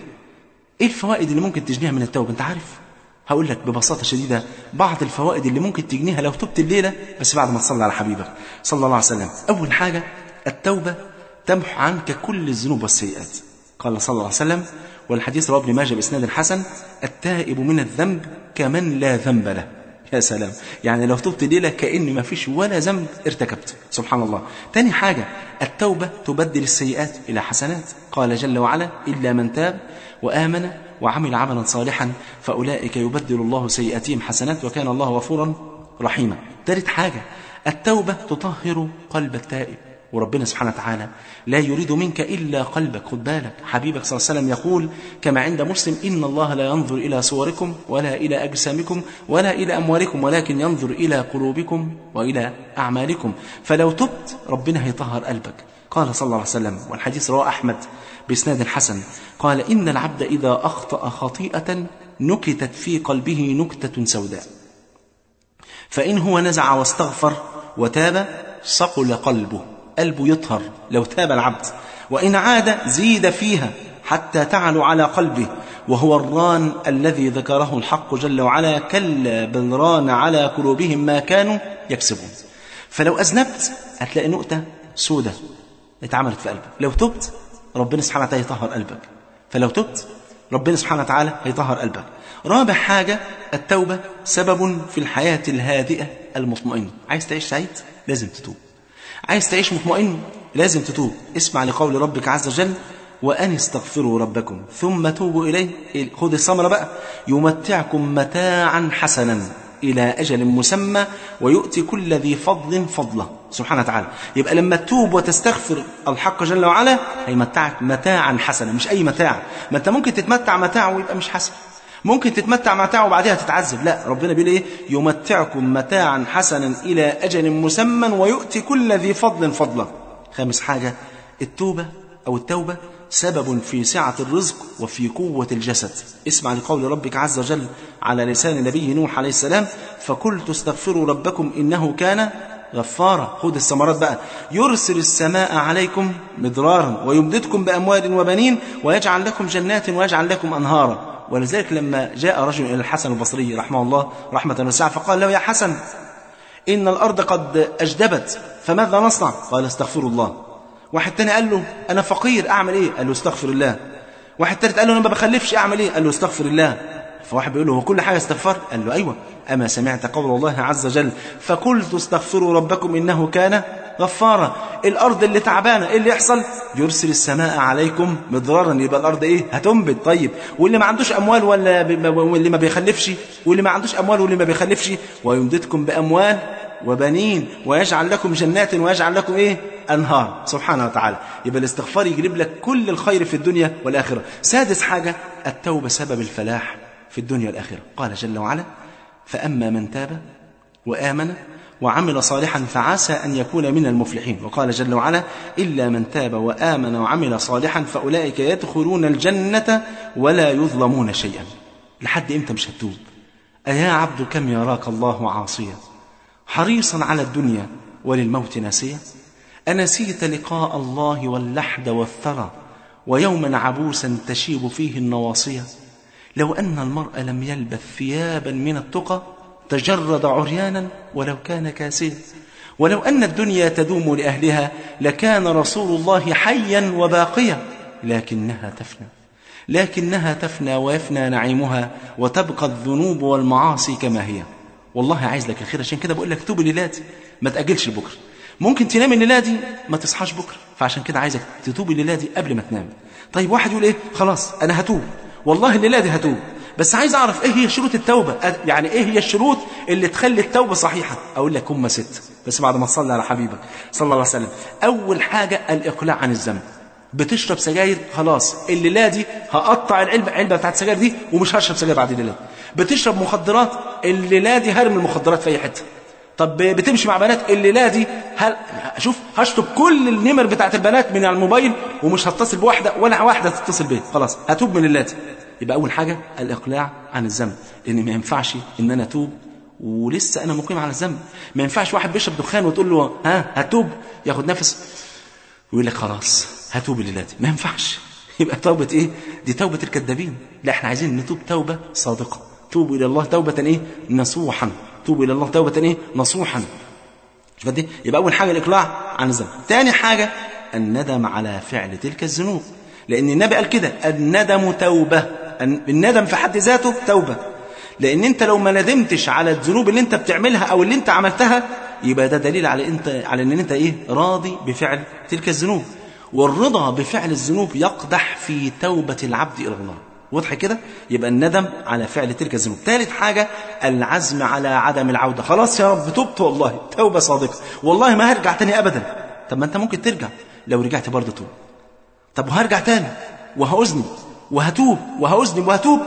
إيه الفوائد اللي ممكن تجنيها من التوبة؟ أنت عارف؟ هقول لك ببساطة شديدة بعض الفوائد اللي ممكن تجنيها لو تبت الليلة بس بعد ما تصلي على حبيبك. صلى الله عليه وسلم. أول حاجة التوبة تمحو عنك كل الذنوب والسيئات. قال صلى الله عليه وسلم والحديث رواه ابن ماجه بإسناد حسن التائب من الذنب كمن لا ذنب له. يا سلام. يعني لو تبت ليلة كأن ما فيش ولا ذنب ارتكبت. سبحان الله. تاني حاجة التوبة تبدل السيئات إلى حسنات. قال جل وعلا إلا من تاب وآمن وعمل عملا صالحا فأولئك يبدل الله سيئاتهم حسنات وكان الله غفورا رحيما. ثالث حاجة التوبة تطهر قلب التائب. وربنا سبحانه وتعالى لا يريد منك إلا قلبك. خد بالك حبيبك صلى الله عليه وسلم يقول كما عند مسلم إن الله لا ينظر إلى صوركم ولا إلى أجسامكم ولا إلى أموالكم ولكن ينظر إلى قلوبكم وإلى أعمالكم. فلو تبت ربنا هيطهر قلبك. قال صلى الله عليه وسلم والحديث رواه أحمد بإسناد حسن. قال إن العبد إذا أخطأ خطيئة نكتت في قلبه نكتة سوداء. فإن هو نزع واستغفر وتاب صقل قلبه. قلبه يطهر لو تاب العبد. وإن عاد زيد فيها حتى تعلو على قلبه. وهو الران الذي ذكره الحق جل وعلا كلا بل ران على قلوبهم ما كانوا يكسبون. فلو أذنبت هتلاقي نقطة سودة اتعملت في قلبك لو تبت ربنا سبحانه وتعالى يطهر قلبك. فلو تبت ربنا سبحانه وتعالى هيطهر قلبك. رابع حاجة التوبة سبب في الحياة الهادئة المطمئنة. عايز تعيش سعيد؟ لازم تتوب. عايز تعيش مطمئن؟ لازم تتوب. اسمع لقول ربك عز وجل وأن استغفروا ربكم ثم توبوا إليه. خذ الثمرة بقى. يمتعكم متاعا حسنا. إلى أجل مسمى ويؤتي كل ذي فضل فضله. سبحانه وتعالى. يبقى لما تتوب وتستغفر الحق جل وعلا هيمتعك متاعا حسنا مش أي متاع. ما أنت ممكن تتمتع متاع ويبقى مش حسن. ممكن تتمتع متاع وبعدها تتعذب. لا ربنا بيقول إيه؟ يمتعكم متاعا حسنا إلى أجل مسمى ويؤتي كل ذي فضل فضله. خامس حاجة التوبة أو التوبة سبب في سعة الرزق وفي قوة الجسد. اسمع لقول ربك عز وجل على لسان نبي نوح عليه السلام فقلت استغفروا ربكم إنه كان غفارا. خد الثمرات بقى. يرسل السماء عليكم مدرارا ويمددكم بأموال وبنين ويجعل لكم جنات ويجعل لكم أنهارا. ولذلك لما جاء رجل إلى الحسن البصري رحمه الله رحمة واسعة فقال له يا حسن إن الأرض قد أجدبت فماذا نصنع؟ قال استغفر الله. واحد تاني قال له أنا فقير أعمل إيه؟ قال له استغفر الله. واحد تالت قال له أنا ما بخلفش أعمل إيه؟ قال له استغفر الله. فواحد بيقول له هو كل حاجة استغفار؟ قال له أيوة. أما سمعت قول الله عز وجل فقلت استغفروا ربكم إنه كان غفارا. الأرض اللي تعبانة إيه اللي يحصل؟ يرسل السماء عليكم مضرارا يبقى الأرض إيه؟ هتنبت. طيب واللي ما عندوش أموال ولا. واللي ما بيخلفش واللي ما عندوش أموال واللي ما بيخلفش ويمددكم بأموال وبنين ويجعل لكم جنات ويجعل لكم إيه؟ أنهار. سبحانه وتعالى. يبقى الاستغفار يجلب لك كل الخير في الدنيا والآخرة. سادس حاجة التوبة سبب الفلاح في الدنيا والآخرة. قال جل وعلا فأما من تاب وآمن وعمل صالحا فعسى أن يكون من المفلحين. وقال جل وعلا إلا من تاب وآمن وعمل صالحا فأولئك يدخلون الجنة ولا يظلمون شيئا. لحد إمتى مش هتوب؟ أيا عبد كم يراك الله عاصيا؟ حريصا على الدنيا وللموت ناسيا أنسيت لقاء الله واللحد والثرى ويوما عبوسا تشيب فيه النواصية. لو أن المرء لم يلبث ثيابا من التقى تجرد عريانا ولو كان كاسيا ولو أن الدنيا تدوم لأهلها لكان رسول الله حيا وباقيا لكنها تفنى. لكنها تفنى ويفنى نعيمها وتبقى الذنوب والمعاصي كما هي. والله عايز لك الخير عشان كده بقول لك توب الليلات ما تأجلش لبكرة. ممكن تنام الليلة دي ما تصحاش بكرة. فعشان كده عايزك تتوب الليلة دي قبل ما تنام. طيب واحد يقول إيه؟ خلاص أنا هتوب. والله الليلة دي هتوب. بس عايز أعرف إيه هي شروط التوبة؟ يعني إيه هي الشروط اللي تخلي التوبة صحيحة؟ أقول لك هم ست. بس بعد ما تصلي على حبيبك صلى الله عليه وسلم. أول حاجة الإقلاع عن الذنب بتشرب سجاير خلاص. الليلة دي هقطع العلبة العلبة بتاعت السجاير دي ومش هشرب سجاير بعد الليلة بتشرب مخدرات الليلة دي هرمي المخدرات في أي حتة. طب بتمشي مع بنات الليلة دي هل شوف هشطب كل النمر بتاعت البنات من الموبايل ومش هتصل بواحدة ولا واحدة تتصل بيا. خلاص هتوب من الليلة دي يبقى أول حاجة الإقلاع عن الذنب. لأن ما ينفعش إن أنا أتوب ولسه أنا مقيم على الذنب. ما ينفعش واحد بيشرب دخان وتقول له ها هتوب ياخد نفس ويقول لك خلاص هتوب الليلة دي. ما ينفعش. يبقى توبة إيه؟ دي توبة الكذابين. لا إحنا عايزين نتوب توبة صادقة. توبوا إلى الله توبة إيه؟ نصوحا. توبوا إلى الله توبة إيه؟ نصوحا. مش بدي يبقى أول حاجة الإقلاع عن الذنب. ثاني حاجة الندم على فعل تلك الذنوب. لأن النبي قال كده الندم توبة. الندم في حد ذاته توبة. لأن أنت لو ما ندمتش على الذنوب اللي أنت بتعملها أو اللي أنت عملتها يبقى ده دليل على انت على إن أنت إيه؟ راضي بفعل تلك الذنوب. والرضا بفعل الذنوب يقدح في توبة العبد إلى الله. واضح كده؟ يبقى الندم على فعل تلك الذنوب. ثالث حاجة العزم على عدم العودة. خلاص يا رب تبت والله. توبة صادقة. والله ما هرجع تاني أبدا. طب ما أنت ممكن ترجع لو رجعت برضه توب. طب وهرجع تاني؟ وهأذنب. وهتوب. وهأذنب. وهتوب.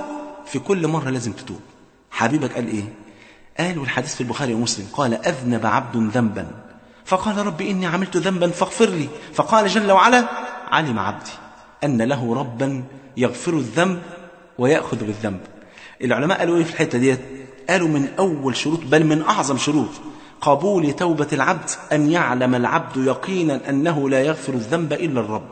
في كل مرة لازم تتوب. حبيبك قال إيه؟ قال والحديث في البخاري ومسلم قال أذنب عبد ذنبا. فقال رب إني عملت ذنبا فاغفر لي. فقال جل وعلا علم عبدي. أن له ربا يغفر الذنب ويأخذ بالذنب. العلماء قالوا إيه في الحتة ديت؟ قالوا من أول شروط بل من أعظم شروط قبول توبة العبد أن يعلم العبد يقينا أنه لا يغفر الذنب إلا الرب.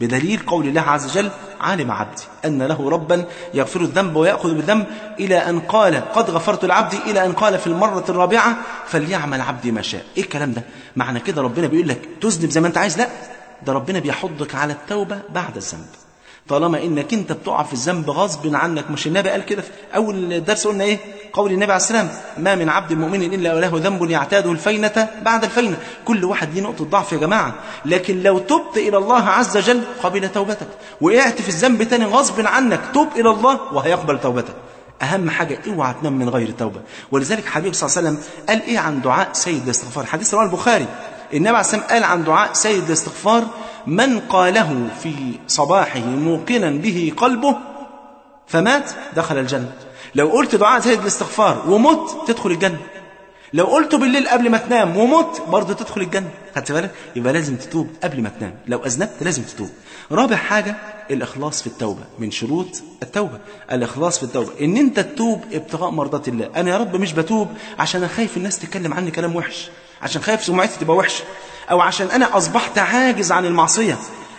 بدليل قول الله عز وجل علم عبدي أن له ربا يغفر الذنب ويأخذ بالذنب إلى أن قال قد غفرت العبد إلى أن قال في المرة الرابعة فليعمل عبدي ما شاء. إيه الكلام ده؟ معنى كده ربنا بيقول لك تذنب زي ما أنت عايز. لا ده ربنا بيحضك على التوبة بعد الذنب. طالما إنك أنت بتقع في الذنب غصب عنك مش النبي قال كده في أول درس قلنا إيه؟ قول النبي عليه السلام ما من عبد مؤمن إلا وله ذنب يعتاده الفينة بعد الفينة. كل واحد ليه نقطة ضعف يا جماعة. لكن لو تبت إلى الله عز وجل قبل توبتك وقعت في الذنب تاني غصب عنك توب إلى الله وهيقبل توبتك. أهم حاجة اوعى تنام من غير توبة. ولذلك حبيب صلى الله عليه وسلم قال إيه عن دعاء سيد الاستغفار حديث رواه البخاري. النبي عليه السلام قال عن دعاء سيد الاستغفار من قاله في صباحه موقنا به قلبه فمات دخل الجنة. لو قلت دعاء سيد الاستغفار ومت تدخل الجنة. لو قلته بالليل قبل ما تنام ومت برضه تدخل الجنة. خدت بالك؟ يبقى لازم تتوب قبل ما تنام. لو أذنبت لازم تتوب. رابع حاجة الإخلاص في التوبة من شروط التوبة. الإخلاص في التوبة إن أنت تتوب ابتغاء مرضات الله. أنا يا رب مش بتوب عشان أنا خايف الناس تتكلم عني كلام وحش. عشان خايف سمعتي تبقى وحشة. أو عشان أنا أصبحت عاجز عن المعصية.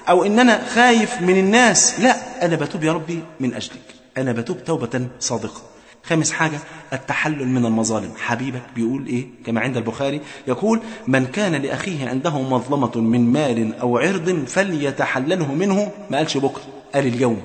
أو إن أنا خايف من الناس. لا أنا بتوب يا ربي من أجلك. أنا بتوب توبة صادقة. خامس حاجة التحلل من المظالم. حبيبك بيقول إيه؟ كما عند البخاري يقول من كان لأخيه عنده مظلمة من مال أو عرض فليتحلله منه. ما قالش بكرة. قال اليوم.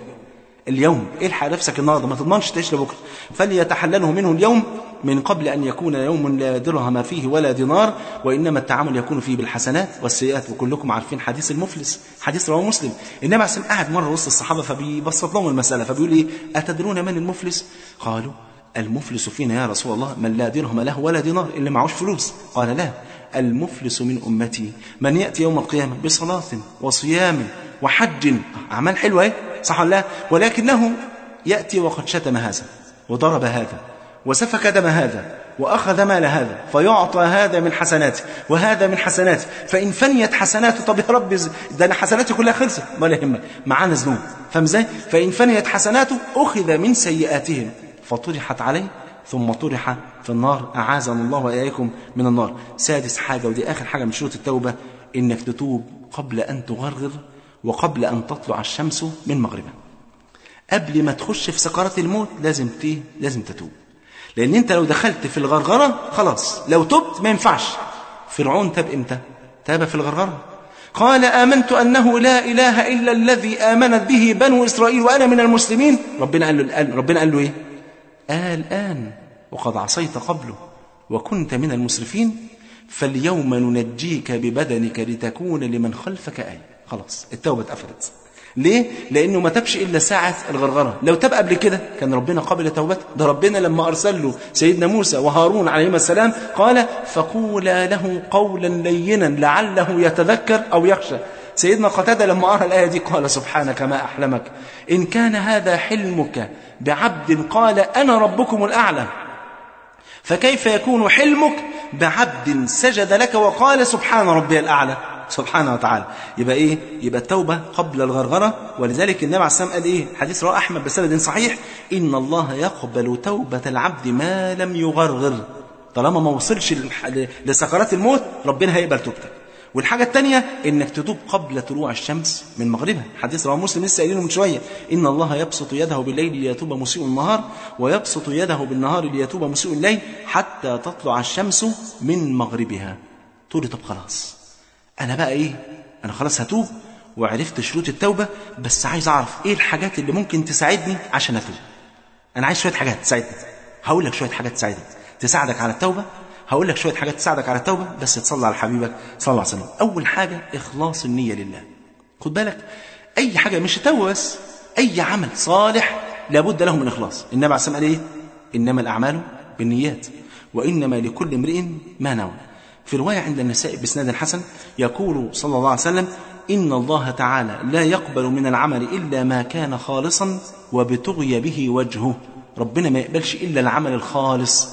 اليوم. إلحق نفسك النهارده. ما تضمنش تعيش لبكرة. فليتحلله منه اليوم من قبل أن يكون يوم لا درهم فيه ولا دينار وإنما التعامل يكون فيه بالحسنات والسيئات وكلكم عارفين حديث المفلس حديث رواه مسلم. النبي عليه قاعد مره وسط الصحابة فبيبسط لهم المسألة فبيقول إيه؟ أتدرون من المفلس؟ قالوا المفلس فينا يا رسول الله من لا درهم له ولا دينار اللي معهوش فلوس. قال لا المفلس من أمتي من يأتي يوم القيامة بصلاة وصيام وحج. أعمال حلوة إيه؟ صح ولا لا؟ ولكنه يأتي وقد شتم هذا وضرب هذا. وسفك دم هذا وأخذ مال هذا فيعطى هذا من حسناته وهذا من حسناته فإن فنيت حسناته طب يا رب ده أنا حسناتي كلها خلصت ولا يهمك معانا ذنوب فاهم إزاي؟ فإن فنيت حسناته أخذ من سيئاتهم فطرحت عليه ثم طرح في النار أعاذنا الله وإياكم من النار. سادس حاجة ودي آخر حاجة من شروط التوبة إنك تتوب قبل أن تغرغر وقبل أن تطلع الشمس من مغربها. قبل ما تخش في سكرات الموت لازم لازم تتوب. لأن أنت لو دخلت في الغرغرة خلاص. لو تبت ما ينفعش. فرعون تاب إمتى؟ تاب في الغرغرة. قال آمنت أنه لا إله إلا الذي آمنت به بنو إسرائيل وأنا من المسلمين. ربنا قال له ربنا قال له إيه؟ آه الآن. وقد عصيت قبله وكنت من المسرفين. فاليوم ننجيك ببدنك لتكون لمن خلفك آية. خلاص. التوبة اتقفلت. ليه؟ لأنه ما تبش إلا ساعة الغرغرة. لو تاب قبل كده كان ربنا قبل توبته. ده ربنا لما أرسل له سيدنا موسى وهارون عليهما السلام قال فقولا له قولا لينا لعله يتذكر أو يخشى. سيدنا قتادة لما قرأ الآية دي قال سبحانك ما أحلمك. إن كان هذا حلمك بعبد قال أنا ربكم الأعلى. فكيف يكون حلمك بعبد سجد لك وقال سبحان ربي الأعلى. سبحانه وتعالى. يبقى إيه؟ يبقى التوبة قبل الغرغرة. ولذلك النبي عليه السلام قال إيه؟ حديث رواه أحمد بسند صحيح. إن الله يقبل توبة العبد ما لم يغرغر. طالما ما وصلش لسكرات الموت ربنا هيقبل توبتك. والحاجة الثانية إنك تتوب قبل طلوع الشمس من مغربها. حديث رواه مسلم لسه قايلينه من شوية. إن الله يبسط يده بالليل ليتوب مسيء النهار ويبسط يده بالنهار ليتوب مسيء الليل حتى تطلع الشمس من مغربها. تقول طب خلاص. أنا بقى إيه؟ أنا خلاص هتوب وعرفت شروط التوبة بس عايز أعرف إيه الحاجات اللي ممكن تساعدني عشان أتوب؟ أنا عايز شوية حاجات تساعدني. هقول لك شوية حاجات تساعدك تساعدك على التوبة؟ هقول لك شوية حاجات تساعدك على التوبة بس تصلي على حبيبك صلى الله عليه وسلم. أول حاجة إخلاص النية لله. خد بالك أي حاجة مش التوبة بس أي عمل صالح لابد له من إخلاص. النبي عليه الصلاة والسلام قال إيه؟ إنما الأعمال بالنيات وإنما لكل امرئ ما نوى. في رواية عند النساء بإسناد حسن يقول صلى الله عليه وسلم إن الله تعالى لا يقبل من العمل إلا ما كان خالصا وبتغي به وجهه. ربنا ما يقبلش إلا العمل الخالص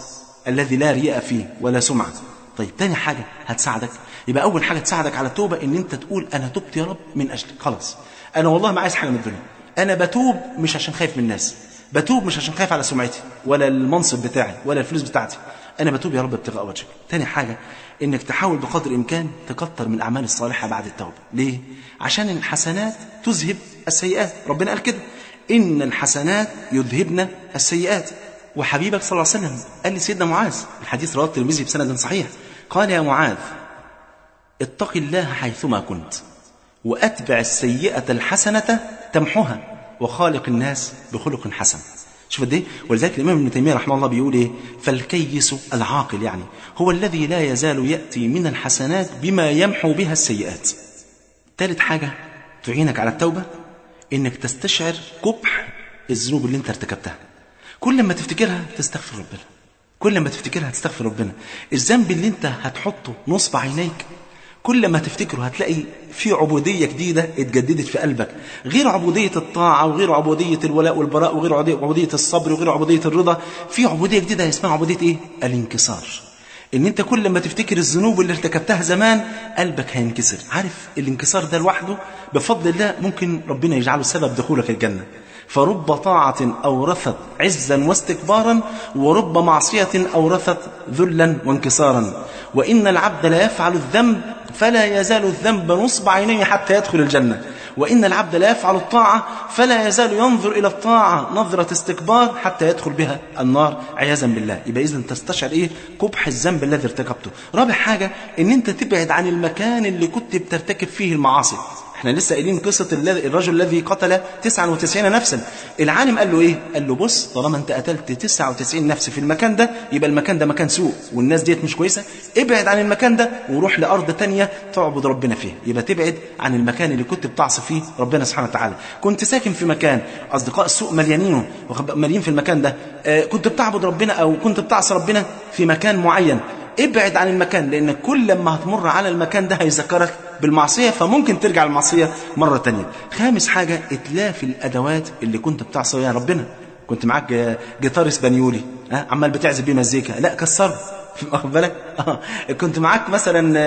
الذي لا رياء فيه ولا سمعة. طيب تاني حاجة هتساعدك. يبقى أول حاجة تساعدك على التوبة إن أنت تقول أنا تبت يا رب من أجلك. خلاص. أنا والله ما عايز حاجة من الدنيا. أنا بتوب مش عشان خايف من الناس. بتوب مش عشان خايف على سمعتي ولا المنصب بتاعي ولا الفلوس بتاعتي. أنا بتوب يا رب ابتغاء وجهك. تاني حاجة إنك تحاول بقدر الإمكان تكتر من الاعمال الصالحه بعد التوبة. ليه؟ عشان الحسنات تذهب السيئات. ربنا قال كده إن الحسنات يذهبن السيئات. وحبيبك صلى الله عليه وسلم قال لسيدنا معاذ الحديث رواه الترمذي بسند صحيح. قال يا معاذ اتق الله حيثما كنت وأتبع السيئة الحسنة تمحها وخالق الناس بخلق حسن. شوف قد إيه؟ ولذلك الإمام ابن تيمية رحمه الله بيقول إيه؟ فالكيس العاقل يعني هو الذي لا يزال يأتي من الحسنات بما يمحو بها السيئات. ثالث حاجة تعينك على التوبة إنك تستشعر قبح الذنوب اللي أنت ارتكبتها. كل ما تفتكرها تستغفر ربنا. كل ما تفتكرها تستغفر ربنا. الذنب اللي أنت هتحطه نصب عينيك كل ما تفتكره هتلاقي في عبودية جديدة اتجددت في قلبك. غير عبودية الطاعة وغير عبودية الولاء والبراء وغير عبودية الصبر وغير عبودية الرضا في عبودية جديدة اسمها عبودية إيه؟ الانكسار. إن أنت كل ما تفتكر الذنوب اللي ارتكبتها زمان قلبك هينكسر. عارف الانكسار ده لوحده؟ بفضل الله ممكن ربنا يجعله سبب دخولك الجنة. فرب طاعة أورثت عزا واستكبارا ورب معصية أورثت ذلا وانكسارا. وإن العبد لا يفعل الذنب فلا يزال الذنب نصب عينيه حتى يدخل الجنة. وإن العبد لا يفعل الطاعة فلا يزال ينظر إلى الطاعة نظرة استكبار حتى يدخل بها النار. عياذا بالله. يبقى إذا تستشعر إيه؟ قبح الذنب الذي ارتكبته. رابع حاجة إن أنت تبعد عن المكان اللي كنت بترتكب فيه المعاصي. إحنا لسه قايلين قصة الرجل الذي قتل 99 نفسا. العالم قال له إيه؟ قال له بص طالما أنت قتلت 99 نفس في المكان ده يبقى المكان ده مكان سوء والناس ديت مش كويسة. ابعد عن المكان ده وروح لأرض تانية تعبد ربنا فيها. يبقى تبعد عن المكان اللي كنت بتعصي فيه ربنا سبحانه وتعالى. كنت ساكن في مكان أصدقاء السوء مليانين مليين في المكان ده. آه كنت بتعبد ربنا أو كنت بتعصي ربنا في مكان معين. ابعد عن المكان لأن كل لما هتمر على المكان ده هيذكرك بالمعصية فممكن ترجع المعصية مرة تانية. خامس حاجة إتلاف الأدوات اللي كنت بتعصي يا ربنا. كنت معاك جيتار اسبانيولي ها عمال بتعزف بيه مزيكا. لا كسره واخد بالك؟ آه. كنت معاك مثلا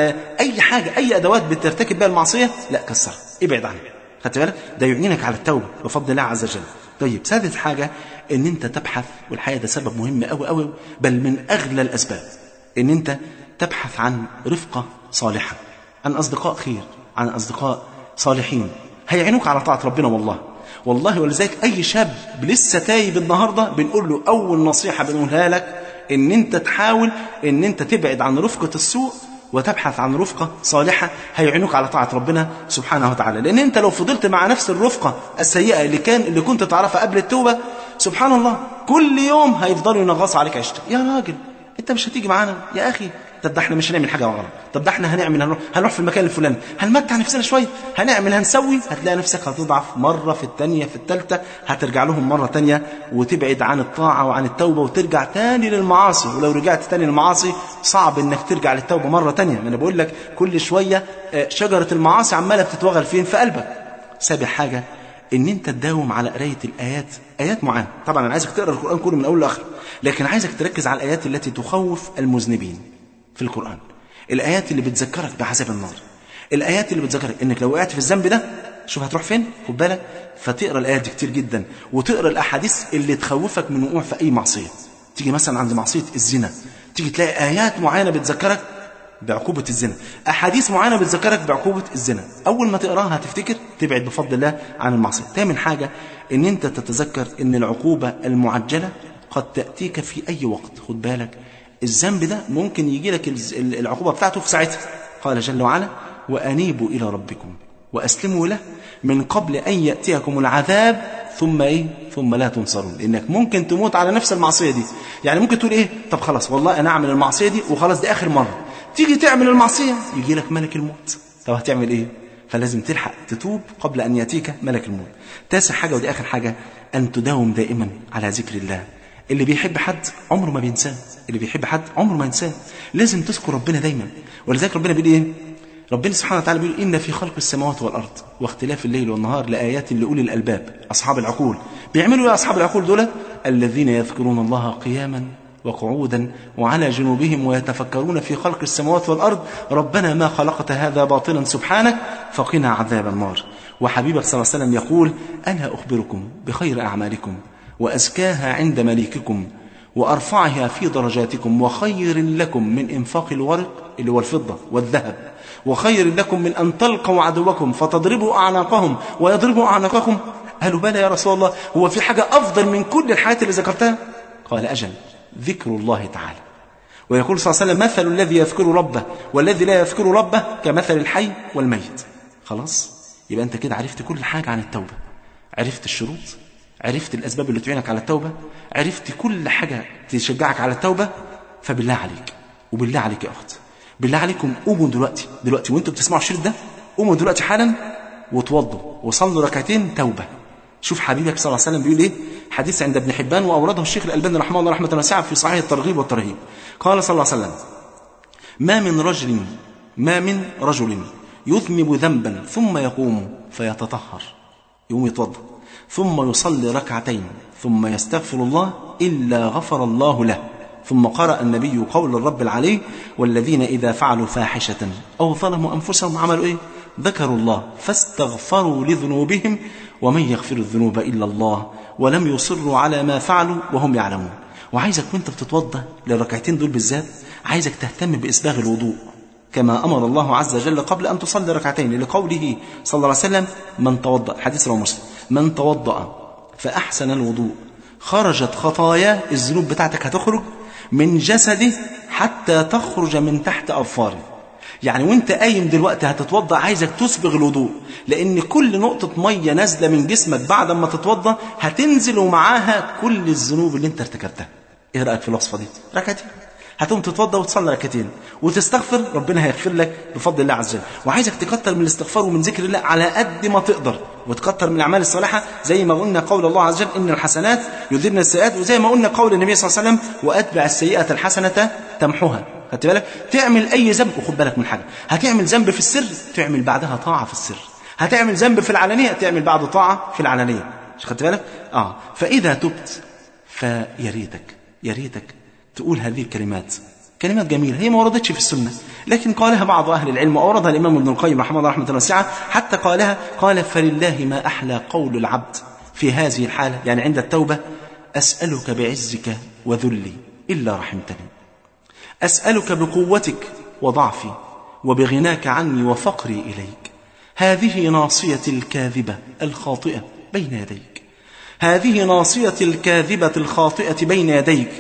أي حاجة أي أدوات بترتكب بها المعصية لا كسرها ابعد عنها. خدت بالك؟ ده يعينك على التوبة بفضل الله عز وجل. طيب سادس حاجة إن أنت تبحث والحقيقة ده سبب مهم قوي قوي بل من أغلى الأسباب. إن أنت تبحث عن رفقه صالحة عن أصدقاء خير عن أصدقاء صالحين. هيعينوك على طاعة ربنا والله. والله ولذلك أي شاب لسه تايب النهاردة بنقول له أول نصيحة بنقولها لك إن أنت تحاول إن أنت تبعد عن رفقة السوء وتبحث عن رفقة صالحة هيعينوك على طاعة ربنا سبحانه وتعالى. لأن أنت لو فضلت مع نفس الرفقة السيئة اللي كان اللي كنت تعرفها قبل التوبة سبحان الله كل يوم هيفضلوا ينغصوا عليك عيشتك. يا راجل أنت مش هتيجي معانا. يا أخي طب ده إحنا مش هنعمل حاجة غلط. طب ده إحنا هنعمل هنروح, هنروح في المكان الفلاني. هنمتع نفسنا شوية. هنعمل هنسوي. هتلاقي نفسك هتضعف مرة في الثانية في الثالثه هترجع لهم مرة ثانية وتبعد عن الطاعة وعن التوبة وترجع تاني للمعاصي. ولو رجعت تاني للمعاصي صعب إنك ترجع للتوبة مرة ثانية ما أنا بقول لك كل شوية شجرة المعاصي عمالة بتتوغل فين؟ في قلبك. سابع حاجة إن أنت تداوم على قراية الآيات آيات معينه طبعا أنا عايزك تقرأ القرآن كله من أول لآخر. لكن عايزك تركز على الآيات التي تخوف المذنبين في القرآن. الآيات اللي بتذكرك بعذاب النار. الآيات اللي بتذكرك إنك لو وقعت في الذنب ده شوف هتروح فين؟ خد بالك فتقرأ الآيات دي كتير جدا. وتقرأ الأحاديث اللي تخوفك من وقوع في أي معصية. تيجي مثلا عند معصية الزنا تيجي تلاقي آيات معينة بتذكرك بعقوبة الزنا. أحاديث معينة بتذكرك بعقوبة الزنا. أول ما تقراها هتفتكر تبعد بفضل الله عن المعصية. تامن حاجة؟ إن أنت تتذكر إن العقوبة المعجلة قد تأتيك في أي وقت. خد بالك. الذنب ده ممكن يجي لك العقوبة بتاعته في ساعتها. قال جل وعلا وأنيبوا إلى ربكم وأسلموا له من قبل أن يأتيكم العذاب ثم إيه؟ ثم لا تنصرون. لأنك ممكن تموت على نفس المعصية دي. يعني ممكن تقول إيه؟ طب خلاص والله أنا أعمل المعصية دي وخلاص دي آخر مرة. تيجي تعمل المعصية. يجي لك ملك الموت. طب هتعمل إيه؟ فلازم تلحق تتوب قبل أن يأتيك ملك الموت. تاسع حاجة ودي آخر حاجة أن تداوم دائما على ذكر الله. اللي بيحب حد عمره ما بينساه. اللي بيحب حد عمره ما ينساه. لازم تذكر ربنا دايما. ولذلك ربنا بيقول إيه؟ ربنا سبحانه وتعالى بيقول إن في خلق السماوات والأرض واختلاف الليل والنهار لآيات لأولي الألباب. أصحاب العقول. بيعملوا يا أصحاب العقول دول؟ الذين يذكرون الله قياما. وقعودا وعلى جنوبهم ويتفكرون في خلق السماوات والأرض. ربنا ما خلقت هذا باطلا سبحانك فقنا عذاب النار. وحبيبك صلى الله عليه وسلم يقول أنا أخبركم بخير أعمالكم وأزكاها عند مليككم وأرفعها في درجاتكم وخير لكم من إنفاق الورق اللي هو الفضة والذهب وخير لكم من أن تلقوا عدوكم فتضربوا أعناقهم ويضربوا أعناقكم. قالوا بلى يا رسول الله هو في حاجة أفضل من كل الحاجات اللي ذكرتها؟ قال أجل. ذكر الله تعالى. ويقول صلى الله عليه وسلم مثل الذي يذكر ربه والذي لا يذكر ربه كمثل الحي والميت. خلاص؟ يبقى أنت كده عرفت كل حاجة عن التوبة. عرفت الشروط عرفت الأسباب اللي تعينك على التوبة عرفت كل حاجة تشجعك على التوبة فبالله عليك وبالله عليك يا أخت. بالله عليكم قوموا دلوقتي دلوقتي وأنتوا بتسمعوا الشريط ده قوموا دلوقتي حالا وتوضوا وصلوا ركعتين توبة. شوف حبيبك صلى الله عليه وسلم بيقول إيه؟ حديث عند ابن حبان وأورده الشيخ الألباني رحمه الله رحمة واسعة في صحيح الترغيب والترهيب. قال صلى الله عليه وسلم ما من رجل ما من رجل يذنب ذنبا ثم يقوم فيتطهر. يقوم يتوضأ. ثم يصلي ركعتين ثم يستغفر الله إلا غفر الله له. ثم قرأ النبي قول الرب العلي والذين إذا فعلوا فاحشة أو ظلموا أنفسهم عملوا إيه؟ ذكروا الله فاستغفروا لذنوبهم ومن يغفر الذنوب إلا الله ولم يصروا على ما فعلوا وهم يعلمون. وعايزك وانت بتتوضا للركعتين دول بالذات عايزك تهتم بإسباغ الوضوء. كما أمر الله عز وجل قبل أن تصلي ركعتين لقوله صلى الله عليه وسلم من توضأ حديث رواه مسلم. من توضأ فأحسن الوضوء. خرجت خطاياه الذنوب بتاعتك هتخرج من جسده حتى تخرج من تحت أظفاره يعني وانت قايم دلوقتي هتتوضأ عايزك تسبغ الوضوء. لأن كل نقطة مية نازلة من جسمك بعد ما تتوضأ هتنزل ومعاها كل الذنوب اللي انت ارتكبتها. إيه رأيك في الوصفة دي؟ ركعتين. هتقوم تتوضأ وتصلي ركعتين. وتستغفر ربنا هيغفر لك بفضل الله عز وجل. وعايزك تكتر من الاستغفار ومن ذكر الله على قد ما تقدر. وتكتر من الأعمال الصالحة. زي ما قلنا قول الله عز وجل إن الحسنات يذهبن السيئات. وزي ما قلنا قول النبي صلى الله عليه وسلم وأتبع السيئة الحسنة تمحوها. خدت بالك؟ تعمل أي ذنب وخد بالك من حاجة. هتعمل ذنب في السر تعمل بعدها طاعة في السر. هتعمل ذنب في العلانية تعمل بعد طاعة في العلانية. خدت بالك؟ آه. فإذا تبت فيا ريتك يا ريتك تقول هذه الكلمات. كلمات جميلة هي ما وردتش في السنة. لكن قالها بعض أهل العلم وأوردها الإمام ابن القيم رحمه الله رحمة واسعة حتى قالها قال فلله ما أحلى قول العبد في هذه الحالة. يعني عند التوبة أسألك بعزك وذلي إلا رحمتني. أسألك بقوتك وضعفي وبغناك عني وفقري إليك. هذه ناصيتي الكاذبة الخاطئة بين يديك. هذه ناصيتي الكاذبة الخاطئة بين يديك.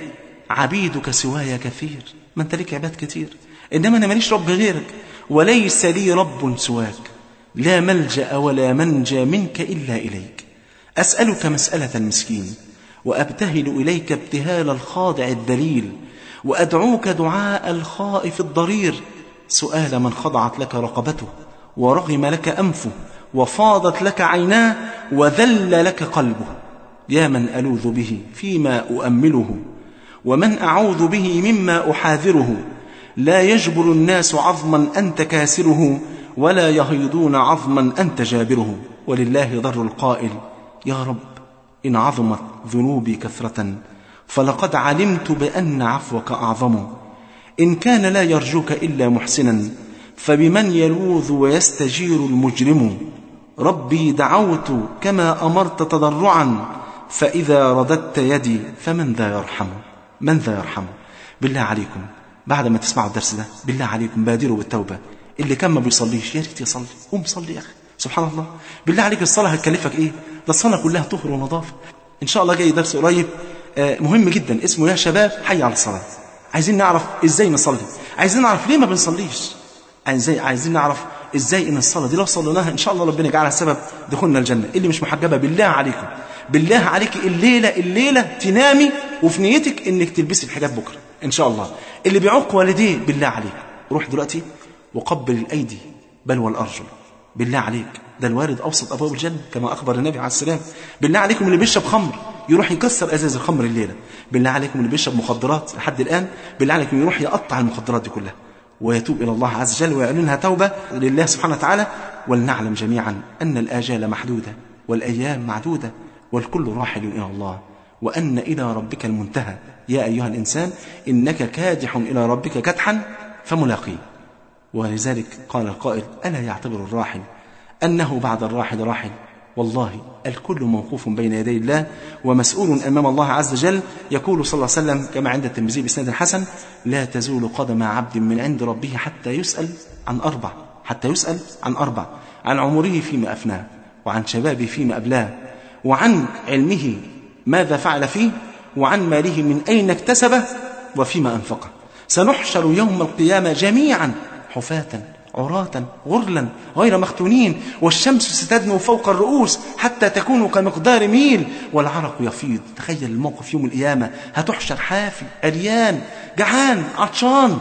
عبيدك سواي كثير. ما أنت ليك عباد كتير إنما أنا ماليش رب غيرك. وليس لي رب سواك. لا ملجأ ولا منجى منك إلا إليك. أسألك مسألة المسكين. وأبتهل إليك ابتهال الخاضع الذليل وأدعوك دعاء الخائف الضرير. سؤال من خضعت لك رقبته ورغم لك أنفه وفاضت لك عيناه وذل لك قلبه. يا من ألوذ به فيما أؤمله ومن أعوذ به مما أحاذره. لا يجبر الناس عظما أنت كاسره ولا يهيضون عظما أنت جابره. ولله ضر القائل. يا رب إن عظمت ذنوبي كثرة فلقد علمت بأن عفوك أعظم. إن كان لا يرجوك إلا محسنا فبمن يلوذ ويستجير المجرم؟ ربي دعوت كما أمرت تضرعا فإذا رددت يدي فمن ذا يرحم؟ من ذا يرحمه بالله عليكم. بعد ما تسمعوا الدرس ده بالله عليكم بادروا بالتوبة. اللي كان ما بيصليش يا ريت يصلي. قوم صلي يا أخي. سبحان الله. بالله عليك الصلاة هتكلفك إيه؟ ده الصلاة كلها طهر ونظافة. إن شاء الله جاي درس قريب. مهم جدا. اسمه يا شباب حي على الصلاة. عايزين نعرف إزاي نصلي. عايزين نعرف ليه ما بنصليش؟ عايزين نعرف إزاي إن الصلاة دي لو صليناها إن شاء الله ربنا يجعلها سبب دخولنا الجنة. اللي مش محجبة بالله عليكم. بالله عليك الليلة الليلة تنامي وفي نيتك إنك تلبسي الحجاب بكرة إن شاء الله. اللي بيعق والديه بالله عليك. روح دلوقتي وقبل الأيدي بل والأرجل. بالله عليك. ده الوارد أوسط أبواب الجنة كما أخبر النبي عليه السلام. بالله عليكم اللي بيشرب خمر. يروح يكسر أزاز الخمر الليلة. بالله عليكم اللي بيشرب مخدرات لحد الآن بالله عليكم يروح يقطع المخدرات دي كلها. ويتوب إلى الله عز وجل ويعلنها توبة لله سبحانه وتعالى. ولنعلم جميعا أن الآجال محدودة والأيام معدودة والكل راحل إلى الله. وأن إلى ربك المنتهى. يا أيها الإنسان إنك كادح إلى ربك كدحا فملاقيه. ولذلك قال القائل ألا يعتبر الراحل؟ أنه بعد الراحل راحل. والله الكل موقوف بين يدي الله ومسؤول أمام الله عز وجل. يقول صلى الله عليه وسلم كما عند الترمذي بإسناد حسن لا تزول قدم عبد من عند ربه حتى يسأل عن أربع حتى يسأل عن أربع عن عمره فيما أفناه وعن شبابه فيما أبلاه وعن علمه ماذا فعل فيه وعن ماله من أين اكتسبه وفيما أنفقه. سنحشر يوم القيامة جميعا حفاة عراة غرلا غير مختونين والشمس ستدنو فوق الرؤوس حتى تكون كمقدار ميل. والعرق يفيض. تخيل الموقف يوم القيامة. هتحشر حافي أريان جعان عطشان.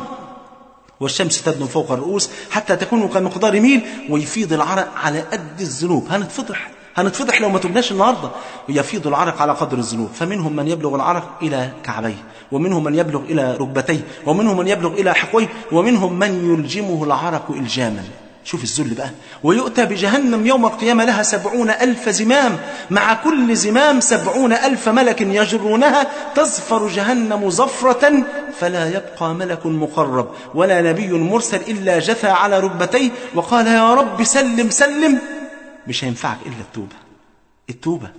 والشمس تدنو فوق الرؤوس حتى تكون كمقدار ميل ويفيض العرق على قد الذنوب. هنتفضح. هنتفضح لو ما تبناش النهارده. يفيض العرق على قدر الذنوب. فمنهم من يبلغ العرق إلى كعبيه ومنهم من يبلغ إلى ركبتيه ومنهم من يبلغ إلى حقويه ومنهم من يلجمه العرق الجاما. شوف الذل بقى. ويؤتى بجهنم يوم القيامة لها سبعون ألف زمام. مع كل زمام سبعون ألف ملك يجرونها تزفر جهنم زفرة فلا يبقى ملك مقرب ولا نبي مرسل إلا جثى على ركبتيه. وقال يا رب سلم سلم. مش هينفعك إلا التوبة. التوبة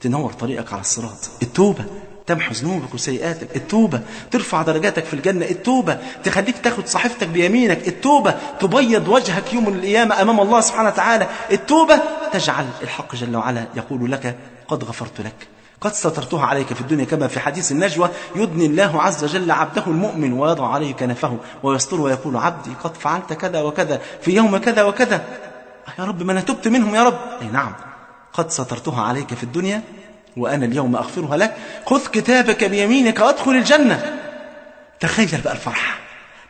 تنور طريقك على الصراط. التوبة تمحو ذنوبك وسيئاتك. التوبة ترفع درجاتك في الجنة. التوبة تخليك تاخد صحيفتك بيمينك. التوبة تبيض وجهك يوم القيامة أمام الله سبحانه وتعالى. التوبة تجعل الحق جل وعلا يقول لك قد غفرت لك. قد سترتها عليك في الدنيا كما في حديث النجوى. يدني الله عز وجل عبده المؤمن ويضع عليه كنفه ويستر ويقول عبدي قد فعلت كذا وكذا في يوم كذا وكذا. يا رب ما أنا تبت منهم يا رب. أي نعم. قد سترتها عليك في الدنيا وأنا اليوم أغفرها لك. خذ كتابك بيمينك وأدخل الجنة. تخيل بقى الفرحة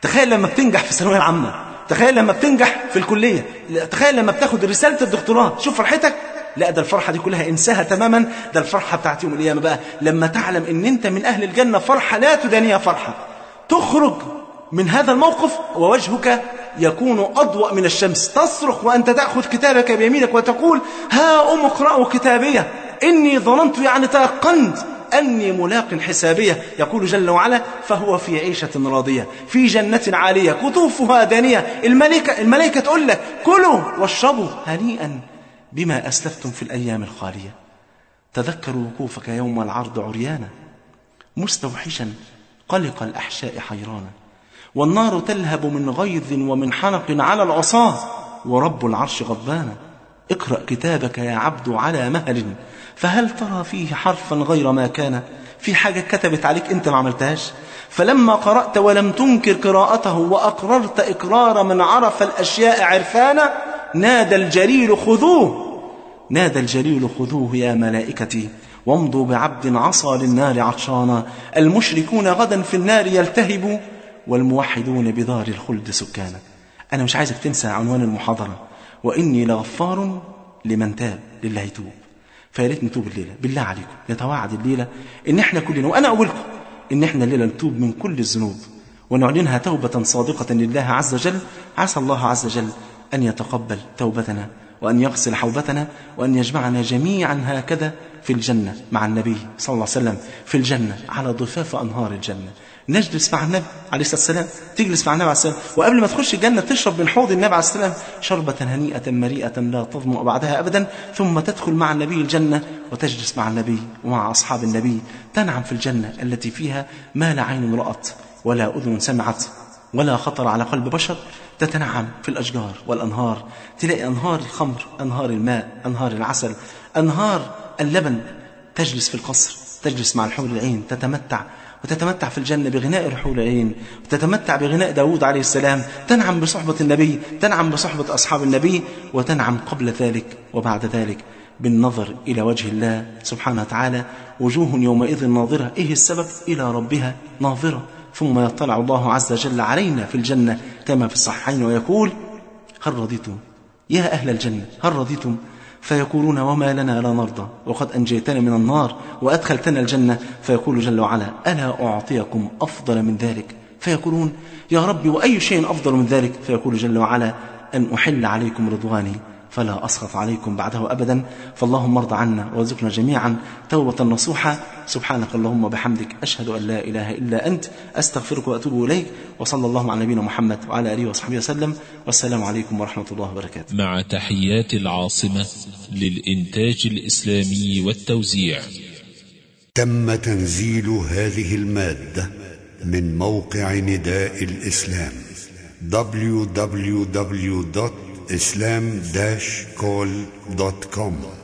تخيل لما بتنجح في الثانوية العامة. تخيل لما بتنجح في الكلية. تخيل لما بتاخد رسالة الدكتوراه. شوف فرحتك. لا ده الفرحة دي كلها إنساها تماما. ده الفرحة بتاعت يوم القيامة بقى. لما تعلم إن أنت من أهل الجنة فرحة لا تدانيها فرحة. تخرج من هذا الموقف ووجهك يكون أضوأ من الشمس. تصرخ وأنت تأخذ كتابك بيمينك وتقول ها أم اقرأوا كتابية. إني ظننت يعني تيقنت أني ملاق حسابية. يقول جل وعلا فهو في عيشة راضية في جنة عالية قطوفها دانية الملائكة, الملائكة تقول لك كلوا واشربوا هنيئا بما أسلفتم في الأيام الخالية. تذكروا وقوفك يوم العرض عريانا مستوحشا قلق الأحشاء حيرانا. والنار تلهب من غيظ ومن حنق على العصاة. ورب العرش غضبانا اقرأ كتابك يا عبد على مهل. فهل ترى فيه حرفا غير ما كان؟ في حاجة كتبت عليك انت ما عملتهاش؟ فلما قرأت ولم تنكر قراءته وأقررت إقرار من عرف الأشياء عرفانا نادى الجليل خذوه. نادى الجليل خذوه يا ملائكتي. وامضوا بعبد عصى للنار عطشانا. المشركون غدا في النار يلتهبوا. والموحدون بدار الخلد سكانا. أنا مش عايزك تنسى عنوان المحاضرة. وإني لغفار لمن تاب. لله يتوب فيا ريت نتوب الليلة. بالله عليكم. نتوعد الليلة. إن إحنا كلنا. وأنا أولكم إن إحنا الليلة نتوب من كل الذنوب. ونعلنها توبة صادقة لله عز وجل. عسى الله عز وجل أن يتقبل توبتنا. وأن يغسل حوبتنا وأن يجمعنا جميعا هكذا في الجنة مع النبي صلى الله عليه وسلم. في الجنة. على ضفاف أنهار الجنة. نجلس مع النبي عليه الصلاة والسلام تجلس مع النبي عليه الصلاة والسلام. وقبل ما تخش الجنة تشرب من حوض النبي عليه الصلاة والسلام شربة هنيئة مريئة لا تظمأ بعدها أبدا ثم تدخل مع النبي الجنة وتجلس مع النبي ومع أصحاب النبي. تنعم في الجنة التي فيها ما لا عين رأت ولا أذن سمعت ولا خطر على قلب بشر. تتنعم في الأشجار والأنهار. تلاقي أنهار الخمر أنهار الماء أنهار العسل أنهار اللبن. تجلس في القصر تجلس مع الحور العين تتمتع وتتمتع في الجنة بغناء الحور العين وتتمتع بغناء داود عليه السلام تنعم بصحبة النبي تنعم بصحبة أصحاب النبي وتنعم قبل ذلك وبعد ذلك بالنظر إلى وجه الله سبحانه وتعالى وجوه يومئذ ناظرة إيه السبب؟ إلى ربها ناظرة. ثم يطلع الله عز وجل علينا في الجنة كما في الصحيحين ويقول هل رضيتم؟ يا أهل الجنة هل رضيتم؟ فيقولون وما لنا لا نرضى. وقد أنجيتنا من النار وأدخلتنا الجنة. فيقول جل وعلا ألا أعطيكم أفضل من ذلك؟ فيقولون يا ربي وأي شيء أفضل من ذلك؟ فيقول جل وعلا أن أحل عليكم رضواني. فلا أسخط عليكم بعده أبدا. فاللهم ارض عنا وارزقنا جميعا توبة نصوحة. سبحانك اللهم وبحمدك أشهد أن لا إله إلا أنت أستغفرك وأتوب إليك. وصلى الله على نبينا محمد وعلى آله وصحبه وسلم. والسلام عليكم ورحمة الله وبركاته. مع تحيات العاصمة للإنتاج الإسلامي والتوزيع. تم تنزيل هذه المادة من موقع نداء الإسلام www.islam-call.com